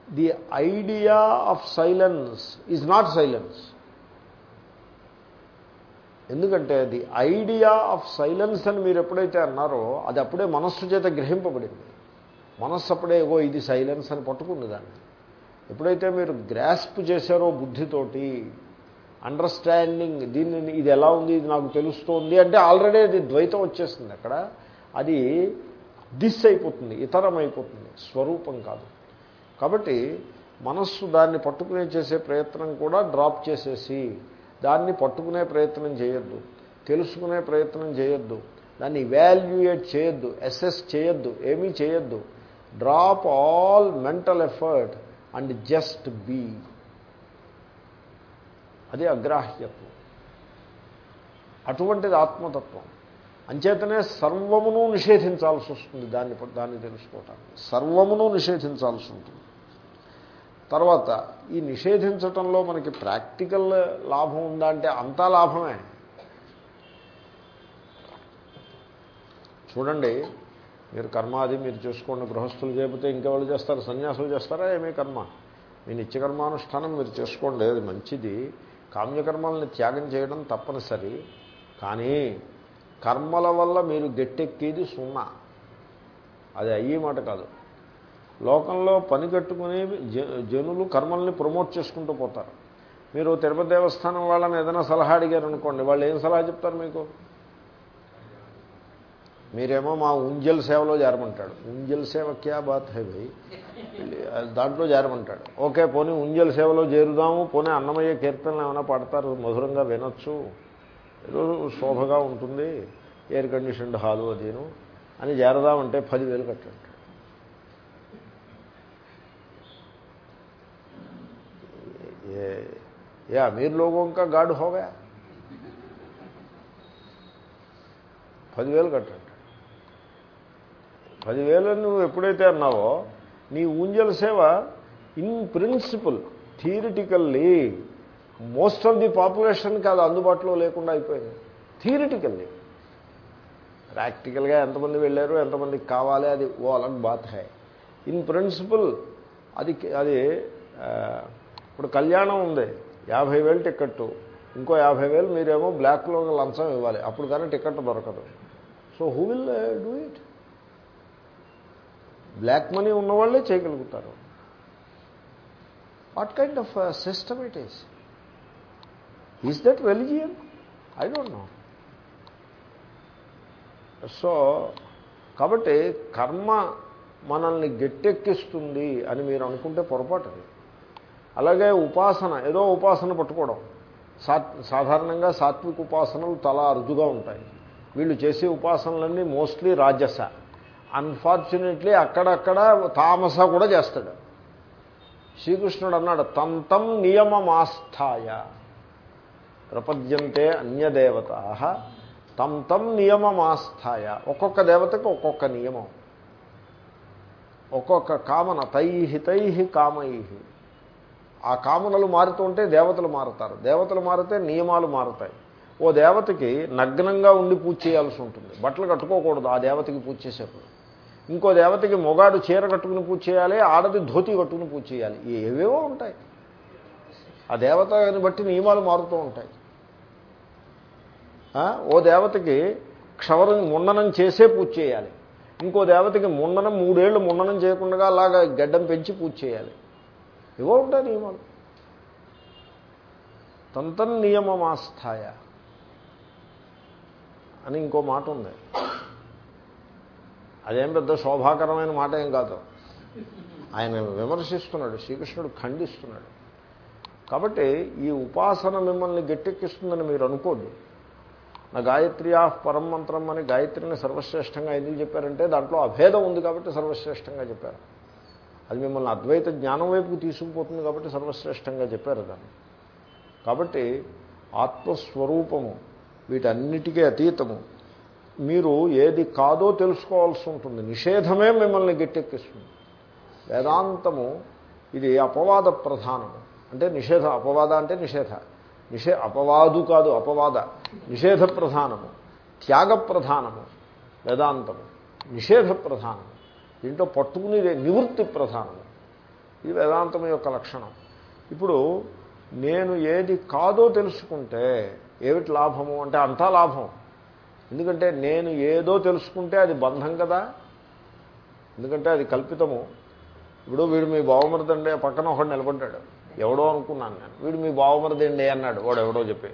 the idea of silence is not silence. ఎందుకంటే ది ఐడియా ఆఫ్ సైలెన్స్ అని మీరు ఎప్పుడైతే అన్నారో అది అప్పుడే మనస్సు చేత గ్రహింపబడింది. మనస్సు అప్పుడే ఓ ఇది సైలెన్స్ అని పట్టుకుంది దాన్ని. ఎప్పుడైతే మీరు గ్రాస్ప్ చేశారో బుద్ధితోటి అండర్స్టాండింగ్ దీన్ని ఇది ఎలా ఉంది ఇది నాకు తెలుస్తోంది అంటే ఆల్రెడీ అది ద్వైతం వచ్చేస్తుంది అక్కడ. అది దిస్ అయిపోతుంది ఇతరం అయిపోతుంది స్వరూపం కాదు. కాబట్టి మనస్సు దాన్ని పట్టుకునే చేసే ప్రయత్నం కూడా డ్రాప్ చేసేసి దాన్ని పట్టుకునే ప్రయత్నం చేయొద్దు తెలుసుకునే ప్రయత్నం చేయొద్దు దాన్ని ఇవాల్యుయేట్ చేయొద్దు అసెస్ చేయొద్దు ఏమీ చేయొద్దు. Drop all mental effort and just be అది అగ్రాహ్యత్వం. అటువంటిది ఆత్మతత్వం. అంచేతనే సర్వమును నిషేధించాల్సి వస్తుంది దాన్ని దాన్ని తెలుసుకోవటానికి. సర్వమును నిషేధించాల్సి ఉంటుంది. తర్వాత ఈ నిషేధించటంలో మనకి ప్రాక్టికల్ లాభం ఉందా అంటే అంతా లాభమే. చూడండి మీరు కర్మ అది మీరు చేసుకోండి గృహస్థులు చేయకపోతే ఇంకెవాళ్ళు చేస్తారు సన్యాసులు చేస్తారా? ఏమీ కర్మ. మీ నిత్యకర్మానుష్ఠానం మీరు చేసుకోండి అది మంచిది. కామ్యకర్మల్ని త్యాగం చేయడం తప్పనిసరి. కానీ కర్మల వల్ల మీరు గట్టెక్కేది సున్నా. అది అయ్యే మాట కాదు. లోకంలో పని కట్టుకుని జనులు కర్మల్ని ప్రమోట్ చేసుకుంటూ పోతారు. మీరు తిరుపతి దేవస్థానం వాళ్ళని ఏదైనా సలహా అడిగారు అనుకోండి వాళ్ళు ఏం సలహా చెప్తారు మీకు? మీరేమో మా ఉంజల్ సేవలో చేరమంటాడు ఉంజల్ సేవ క్యా బాత్ హై భయ్ దాంట్లో చేరమంటాడు ఓకే పోనీ ఉంజల్ సేవలో చేరుదాము పోనీ అన్నమయ్య కీర్తనలు ఏమైనా పడతారు మధురంగా వినొచ్చు. ఏదో శోభగా ఉంటుంది ఎయిర్ కండిషన్డ్ హాలు అదేను అని చేరదామంటే పదివేలు కట్టండి ఏ అమీర్ లోగోं का गार्ड हो गया పదివేలు కట్టండి పదివేలు నువ్వు ఎప్పుడైతే అన్నావో నీ ఊంజల్ సేవ in principle theoretically most of the పాపులేషన్కి అది అందుబాటులో లేకుండా అయిపోయింది. థియరిటికల్లీ ప్రాక్టికల్గా ఎంతమంది వెళ్ళారు ఎంతమందికి కావాలి అది ఓ అలగ్ బాత్ హై. ఇన్ ప్రిన్సిపల్ అది అది ఇప్పుడు కళ్యాణం ఉంది. యాభై వేలు టికెట్టు ఇంకో యాభై వేలు మీరేమో బ్లాక్లో లంచం ఇవ్వాలి. అప్పుడు కానీ టికెట్ దొరకదు. So who will do it black money ఉన్నవాళ్ళే చేయగలుగుతారు. What kind of system it is is that religion I don't know so కాబట్టి కర్మ మనల్ని గట్టెక్కిస్తుంది అని మీరు అనుకుంటే పొరపాటు అది. అలాగే ఉపాసన ఏదో ఉపాసన పట్టుకోవడం. సాత్ సాధారణంగా సాత్విక ఉపాసనలు చాలా అరుదుగా ఉంటాయి. వీళ్ళు చేసే ఉపాసనలన్నీ మోస్ట్లీ రాజస. అన్ఫార్చునేట్లీ అక్కడక్కడ తామస కూడా చేస్తాడు. శ్రీకృష్ణుడు అన్నాడు తంతం నియమమాస్థాయ. ప్రపద్యంతే అన్యదేవత. తం తం నియమమాస్థాయ. ఒక్కొక్క దేవతకు ఒక్కొక్క నియమం. ఒక్కొక్క కామన తై తై కామై ఆ కామనలు మారుతుంటే దేవతలు మారుతారు. దేవతలు మారితే నియమాలు మారుతాయి. ఓ దేవతకి నగ్నంగా ఉండి పూజ చేయాల్సి ఉంటుంది. బట్టలు కట్టుకోకూడదు. ఆ దేవతకి పూజ చేసేప్పుడు. ఇంకో దేవతకి మొగాడు చీర కట్టుకుని పూజ చేయాలి ఆడది ధోతి కట్టుకుని పూజ చేయాలి. ఏవేవో ఉంటాయి. ఆ దేవతని బట్టి నియమాలు మారుతూ ఉంటాయి. ఓ దేవతకి క్షవరం ముండనం చేసే పూజ చేయాలి. ఇంకో దేవతకి ముండనం మూడేళ్ళు ముండనం చేయకుండా అలాగా గడ్డం పెంచి పూజ చేయాలి. ఇవో ఉంటాయి నియమాలు. తంతన్ నియమమాస్థాయ అని ఇంకో మాట ఉంది. అదేం పెద్ద శోభాకరమైన మాట ఏం కాదు. ఆయన విమర్శిస్తున్నాడు శ్రీకృష్ణుడు ఖండిస్తున్నాడు. కాబట్టి ఈ ఉపాసన మిమ్మల్ని గట్టెక్కిస్తుందని మీరు అనుకోద్దు. నా గాయత్రి ఆఫ్ పరం మంత్రం అని గాయత్రిని సర్వశ్రేష్టంగా ఎందుకు చెప్పారంటే దాంట్లో అభేదం ఉంది కాబట్టి సర్వశ్రేష్టంగా చెప్పారు. అది మిమ్మల్ని అద్వైత జ్ఞానం వైపుకు తీసుకుపోతుంది కాబట్టి సర్వశ్రేష్టంగా చెప్పారు దాన్ని. కాబట్టి ఆత్మస్వరూపము వీటన్నిటికీ అతీతము. మీరు ఏది కాదో తెలుసుకోవాల్సి ఉంటుంది. నిషేధమే మిమ్మల్ని గట్టెక్కిస్తుంది. వేదాంతము ఇది అపవాద ప్రధానము. అంటే నిషేధ అపవాద అంటే నిషేధ. నిషే అపవాదు కాదు అపవాద. నిషేధ ప్రధానము. త్యాగ ప్రధానము. వేదాంతము. నిషేధ ప్రధానము. దీంట్లో పట్టుకుని నివృత్తి ప్రధానము. ఇది వేదాంతం యొక్క లక్షణం. ఇప్పుడు నేను ఏది కాదో తెలుసుకుంటే ఏమిటి లాభము అంటే అంతా లాభం. ఎందుకంటే నేను ఏదో తెలుసుకుంటే అది బంధం కదా. ఎందుకంటే అది కల్పితము. ఇప్పుడు వీడు మీ బావమరదండే పక్కన ఒకడు నిలబడ్డాడు. ఎవడో అనుకున్నాను నేను. వీడు మీ బావమరదండి అన్నాడు. వాడు ఎవడో చెప్పి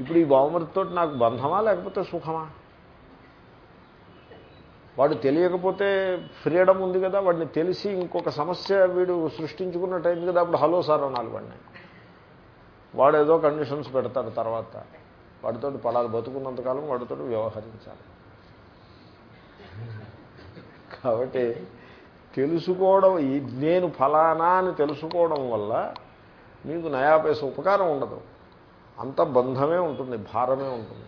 ఇప్పుడు ఈ బావమరితో నాకు బంధమా లేకపోతే సుఖమా? వాడు తెలియకపోతే ఫ్రీడమ్ ఉంది కదా వాడిని తెలిసి ఇంకొక సమస్య వీడు సృష్టించుకున్నట్టయింది కదా అప్పుడు హలో సార్ అనాలి వాడిని. వాడు ఏదో కండిషన్స్ పెడతాడు తర్వాత. వాడితో పడాలి బతుకున్నంతకాలం వాడితో వ్యవహరించాలి. కాబట్టి తెలుసుకోవడం నేను ఫలానా అని తెలుసుకోవడం వల్ల మీకు నయాపేస ఉపకారం ఉండదు. అంత బంధమే ఉంటుంది భారమే ఉంటుంది.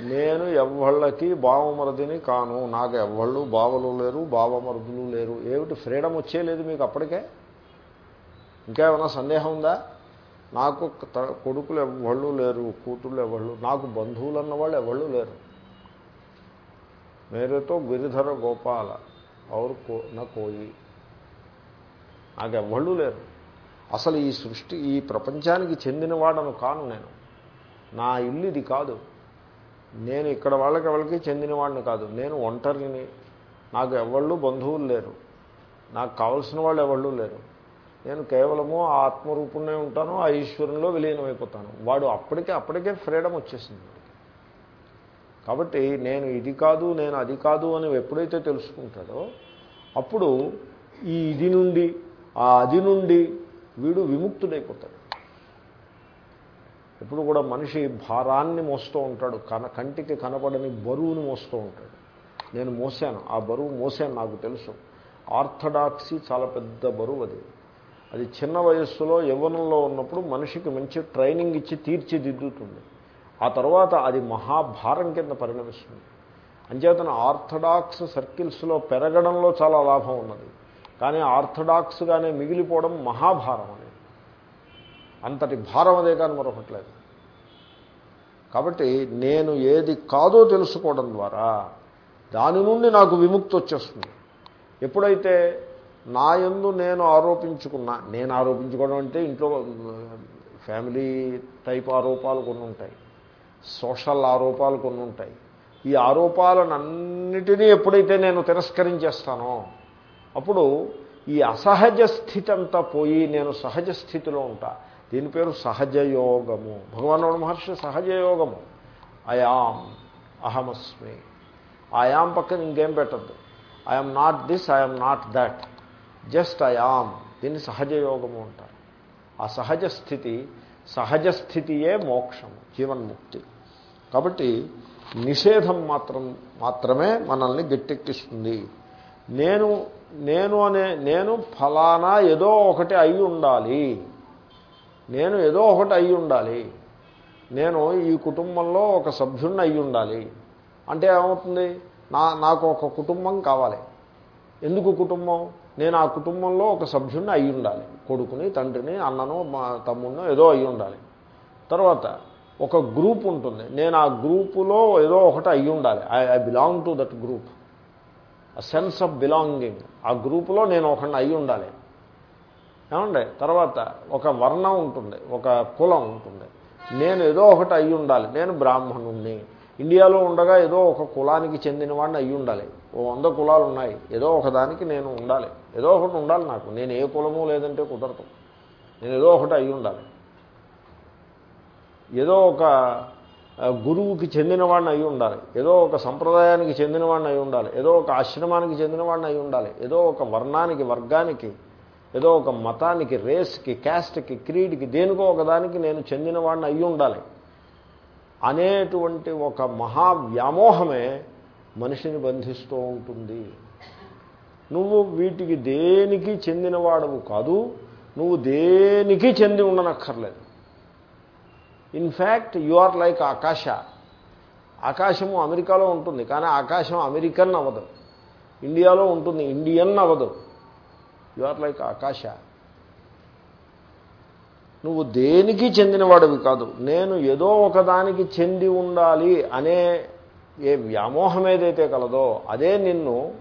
నేను ఎవ్వళ్ళకి బావమరదిని కాను. నాకు ఎవ్వళ్ళు బావలు లేరు బావమరుదులు లేరు. ఏమిటి ఫ్రీడమ్ వచ్చేలేదు మీకు అప్పటికే? ఇంకా ఏమైనా సందేహం ఉందా? నాకు కొడుకులు ఎవళ్ళు లేరు కూతుళ్ళు ఎవళ్ళు నాకు బంధువులు అన్నవాళ్ళు ఎవళ్ళు లేరు. మేరేతో గిరిధర గోపాల ఔర్ కో నా కోయి. నాకు ఎవళ్ళు లేరు. అసలు ఈ సృష్టి ఈ ప్రపంచానికి చెందినవాడను కాను నేను. నా ఇల్లు ఇది కాదు. నేను ఇక్కడ వాళ్ళకి ఎవరికి చెందినవాడిని కాదు. నేను ఒంటరిని. నాకు ఎవళ్ళు బంధువులు లేరు. నాకు కావలసిన వాళ్ళు ఎవళ్ళు లేరు. నేను కేవలము ఆ ఆత్మరూపుణ్ణే ఉంటాను ఆ ఈశ్వరంలో విలీనమైపోతాను. వాడు అప్పటికే అప్పటికే ఫ్రీడమ్ వచ్చేసింది కాబట్టి నేను ఇది కాదు నేను అది కాదు అని ఎప్పుడైతే తెలుసుకుంటాడో అప్పుడు ఈ ఇది నుండి ఆ అది నుండి వీడు విముక్తుడైపోతాడు. ఎప్పుడు కూడా మనిషి భారాన్ని మోస్తూ ఉంటాడు కన కంటికి కనపడని బరువుని మోస్తూ ఉంటాడు. నేను మోసాను ఆ బరువు మోసాను నాకు తెలుసు. ఆర్థడాక్సీ చాలా పెద్ద బరువు అది. అది చిన్న వయస్సులో యవ్వనంలో ఉన్నప్పుడు మనిషికి మంచి ట్రైనింగ్ ఇచ్చి తీర్చిదిద్దుతుంది. ఆ తర్వాత అది మహాభారం కింద పరిణమిస్తుంది. అంచేతన ఆర్థడాక్స్ సర్కిల్స్లో పెరగడంలో చాలా లాభం ఉన్నది. కానీ ఆర్థడాక్స్గానే మిగిలిపోవడం మహాభారం అనేది అంతటి భారం అదే కానీ మరొకట్లేదు కాబట్టి నేను ఏది కాదో తెలుసుకోవడం ద్వారా దాని నుండి నాకు విముక్తి వచ్చేస్తుంది. ఎప్పుడైతే నా ఎందు నేను ఆరోపించుకున్నా నేను ఆరోపించుకోవడం అంటే ఇంట్లో ఫ్యామిలీ టైప్ ఆరోపాలు కొన్ని ఉంటాయి. సోషల్ ఆరోపాలు కొన్ని ఉంటాయి. ఈ ఆరోపాలన్నిటినీ ఎప్పుడైతే నేను తిరస్కరించేస్తానో అప్పుడు ఈ అసహజ స్థితి అంతా పోయి నేను సహజ స్థితిలో ఉంటా. దీని పేరు సహజయోగము. భగవాన్ మహర్షి సహజయోగము. అయాం అహమస్మి. ఆయాం పక్కన ఇంకేం పెట్టద్దు. I am not this I am not that just I am దీన్ని సహజయోగము అంటారు. ఆ సహజ స్థితి సహజ స్థితియే మోక్షం జీవన్ముక్తి. కాబట్టి నిషేధం మాత్రం మాత్రమే మనల్ని గట్టెక్కిస్తుంది. నేను నేను అనే నేను ఫలానా ఏదో ఒకటి అయి ఉండాలి. నేను ఏదో ఒకటి అయి ఉండాలి. నేను ఈ కుటుంబంలో ఒక సభ్యుడిని అయి ఉండాలి. అంటే ఏమవుతుంది? నా నాకు ఒక కుటుంబం కావాలి. ఎందుకు కుటుంబం? నేను ఆ కుటుంబంలో ఒక సభ్యుణ్ణి అయి ఉండాలి. కొడుకుని తండ్రిని అన్నను మా తమ్ముడినో ఏదో అయి ఉండాలి. తర్వాత ఒక గ్రూప్ ఉంటుంది. నేను ఆ గ్రూపులో ఏదో ఒకటి అయి ఉండాలి. I I belong to that group. Sense of belonging ఆ గ్రూపులో నేను ఒకడిని అయి ఉండాలి. ఏమండి? తర్వాత ఒక వర్ణం ఉంటుంది ఒక కులం ఉంటుంది. నేను ఏదో ఒకటి అయి ఉండాలి. నేను బ్రాహ్మణుణ్ణి. ఇండియాలో ఉండగా ఏదో ఒక కులానికి చెందిన వాడిని అయి ఉండాలి. ఓ వంద కులాలు ఉన్నాయి. ఏదో ఒకదానికి నేను ఉండాలి. ఏదో ఒకటి ఉండాలి నాకు. నేను ఏ కులము లేదంటే కుదరదు. నేను ఏదో ఒకటి అయి ఉండాలి. ఏదో ఒక గురువుకి చెందినవాడిని అయి ఉండాలి. ఏదో ఒక సంప్రదాయానికి చెందినవాడిని అయి ఉండాలి. ఏదో ఒక ఆశ్రమానికి చెందినవాడిని అయి ఉండాలి. ఏదో ఒక వర్ణానికి వర్గానికి ఏదో ఒక మతానికి రేస్కి క్యాస్ట్కి క్రీడ్కి దేనికో ఒకదానికి నేను చెందినవాడిని అయి ఉండాలి. అనేటువంటి ఒక మహా వ్యామోహమే మనిషిని బంధిస్తూ ఉంటుంది. నువ్వు వీటికి దేనికి చెందినవాడవు కాదు నువ్వు దేనికి చెంది ఉండనక్కర్లేదు. In fact you are like ఆకాశ. ఆకాశము అమెరికాలో ఉంటుంది కానీ ఆకాశం అమెరికన్ అవ్వదు. ఇండియాలో ఉంటుంది ఇండియన్ అవ్వదు. యు ఆర్ లైక్ ఆకాశ. నువ్వు దేనికి చెందినవాడివి కాదు నేను ఏదో ఒకదానికి చెంది ఉండాలి అనే ఏ వ్యామోహం ఏదైతే కలదో అదే నిన్ను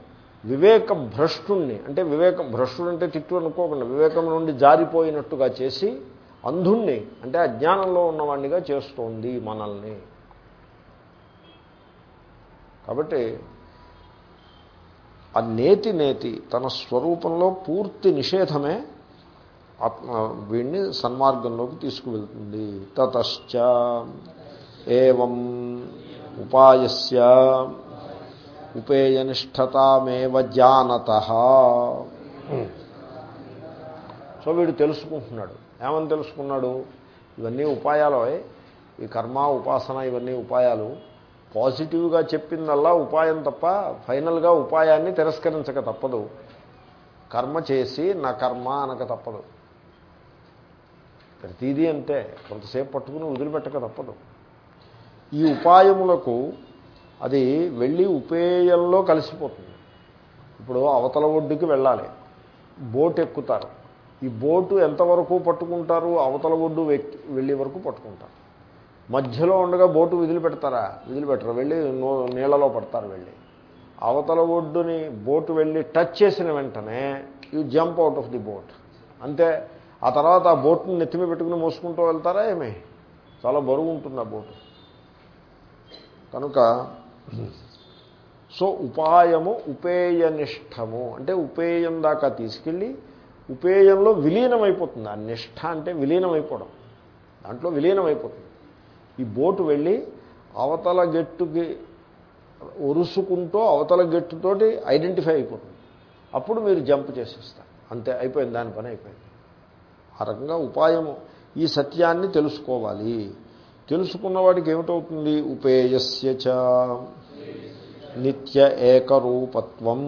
వివేక భ్రష్టుణ్ణి అంటే వివేకం భ్రష్టుడు అంటే తిట్టు అనుకోకుండా వివేకం నుండి జారిపోయినట్టుగా చేసి అంధుణ్ణి అంటే అజ్ఞానంలో ఉన్నవాడినిగా చేస్తోంది మనల్ని. కాబట్టి ఆ నేతి నేతి తన స్వరూపంలో పూర్తి నిషేధమే ఆత్మ వీడిని సన్మార్గంలోకి తీసుకువెళ్తుంది. తతశ్చ ఏం ఉపాయస్య ఉపేయనిష్టతామేవ జానత. సో వీడు తెలుసుకుంటున్నాడు. ఏమని తెలుసుకున్నాడు. ఇవన్నీ ఉపాయాలు. ఈ కర్మ ఉపాసన ఇవన్నీ ఉపాయాలు. పాజిటివ్గా చెప్పిందల్లా ఉపాయం తప్ప ఫైనల్గా ఉపాయాన్ని తిరస్కరించక తప్పదు. కర్మ చేసి నా కర్మ అనక తప్పదు. ప్రతిదీ అంతే. కొంతసేపు పట్టుకుని వదిలిపెట్టక తప్పదు. ఈ ఉపాయములకు అది వెళ్ళి ఉపేయంలో కలిసిపోతుంది. ఇప్పుడు అవతల ఒడ్డుకి వెళ్ళాలి. బోట్ ఎక్కుతారు. ఈ బోటు ఎంతవరకు పట్టుకుంటారు? అవతల ఒడ్డు వెళ్ళే వరకు పట్టుకుంటారు. మధ్యలో ఉండగా బోటు వదిలిపెడతారా? వదిలిపెట్టరు. వెళ్ళి నీళ్ళలో పడతారు వెళ్ళి. అవతల ఒడ్డుని బోటు వెళ్ళి టచ్ చేసిన వెంటనే you jump out of the boat. అంతే. ఆ తర్వాత ఆ బోట్ని నెత్తిమి పెట్టుకుని మోసుకుంటూ వెళ్తారా ఏమి? చాలా బరువు ఉంటుంది ఆ బోటు. కనుక సో ఉపాయము ఉపేయనిష్టము. అంటే ఉపేయం దాకా తీసుకెళ్ళి ఉపేయంలో విలీనమైపోతుంది. ఆ నిష్ఠ అంటే విలీనమైపోవడం. దాంట్లో విలీనమైపోతుంది. ఈ బోటు వెళ్ళి అవతల గట్టుకి ఒరుసుకుంటూ అవతల గట్టుతోటి ఐడెంటిఫై అయిపోతుంది. అప్పుడు మీరు జంప్ చేసేస్తారు. అంతే అయిపోయింది దాని పని అయిపోయింది. ఆ రకంగా ఉపాయము. ఈ సత్యాన్ని తెలుసుకోవాలి. తెలుసుకున్న వాడికి ఏమిటవుతుంది? ఉపేయస్య నిత్య ఏకరూపత్వం.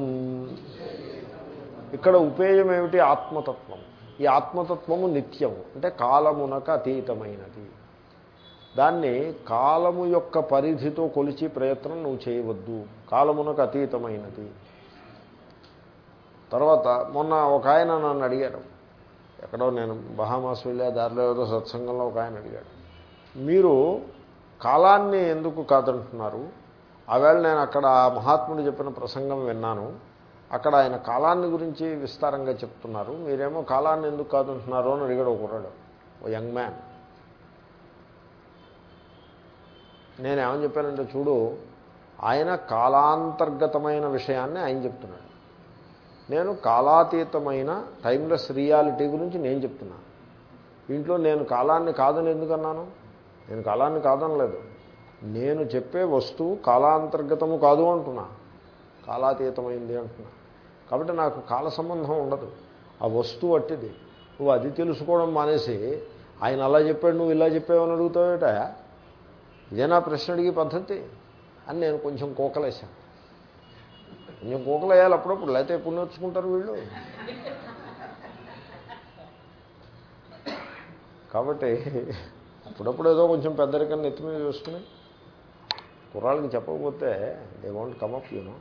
ఇక్కడ ఉపేయం ఏమిటి ఆత్మతత్వం ఈ ఆత్మతత్వము నిత్యము అంటే కాలమునక అతీతమైనది. దాన్ని కాలము యొక్క పరిధితో కొలిచి ప్రయత్నం నువ్వు చేయవద్దు. కాలమునకు అతీతమైనది. తర్వాత మొన్న ఒక ఆయన నన్ను అడిగాడు. ఎక్కడో నేను బహామాస్ వెళ్ళే దారిలో ఏదో సత్సంగంలో ఒక ఆయన అడిగాడు. మీరు కాలాన్ని ఎందుకు కాదంటున్నారు? ఆవేళ నేను అక్కడ మహాత్ముడు చెప్పిన ప్రసంగం విన్నాను. అక్కడ ఆయన కాలాన్ని గురించి విస్తారంగా చెప్తున్నారు. మీరేమో కాలాన్ని ఎందుకు కాదంటున్నారు అని అడిగాడు ఒకరాడు ఓ యంగ్ మ్యాన్. నేనేమని చెప్పానంటే చూడు ఆయన కాలాంతర్గతమైన విషయాన్ని ఆయన చెప్తున్నాడు. నేను కాలాతీతమైన టైమ్లెస్ రియాలిటీ గురించి నేను చెప్తున్నాను. ఇంట్లో నేను కాలాన్ని కాదని ఎందుకన్నాను నేను కాలాన్ని కాదనలేదు నేను చెప్పే వస్తువు కాలాంతర్గతము కాదు అంటున్నా. కాలాతీతమైంది అంటున్నా. కాబట్టి నాకు కాల సంబంధం ఉండదు. ఆ వస్తువు అట్టిది. నువ్వు అది తెలుసుకోవడం మానేసి ఆయన అలా చెప్పాడు నువ్వు ఇలా చెప్పావని అడుగుతావేట? ఇదేనా ప్రశ్న అడిగే పద్ధతి అని నేను కొంచెం కోకలేశాను. కొంచెం కోకలేయాలి అప్పుడప్పుడు లేకపోతే ఎప్పుడు నేర్చుకుంటారు వీళ్ళు? కాబట్టి అప్పుడప్పుడు ఏదో కొంచెం పెద్దరికన్నా నెత్తి మీద చూసుకుని కుర్రాళ్ళకి చెప్పకపోతే దే వాంట్ కమప్ యూనో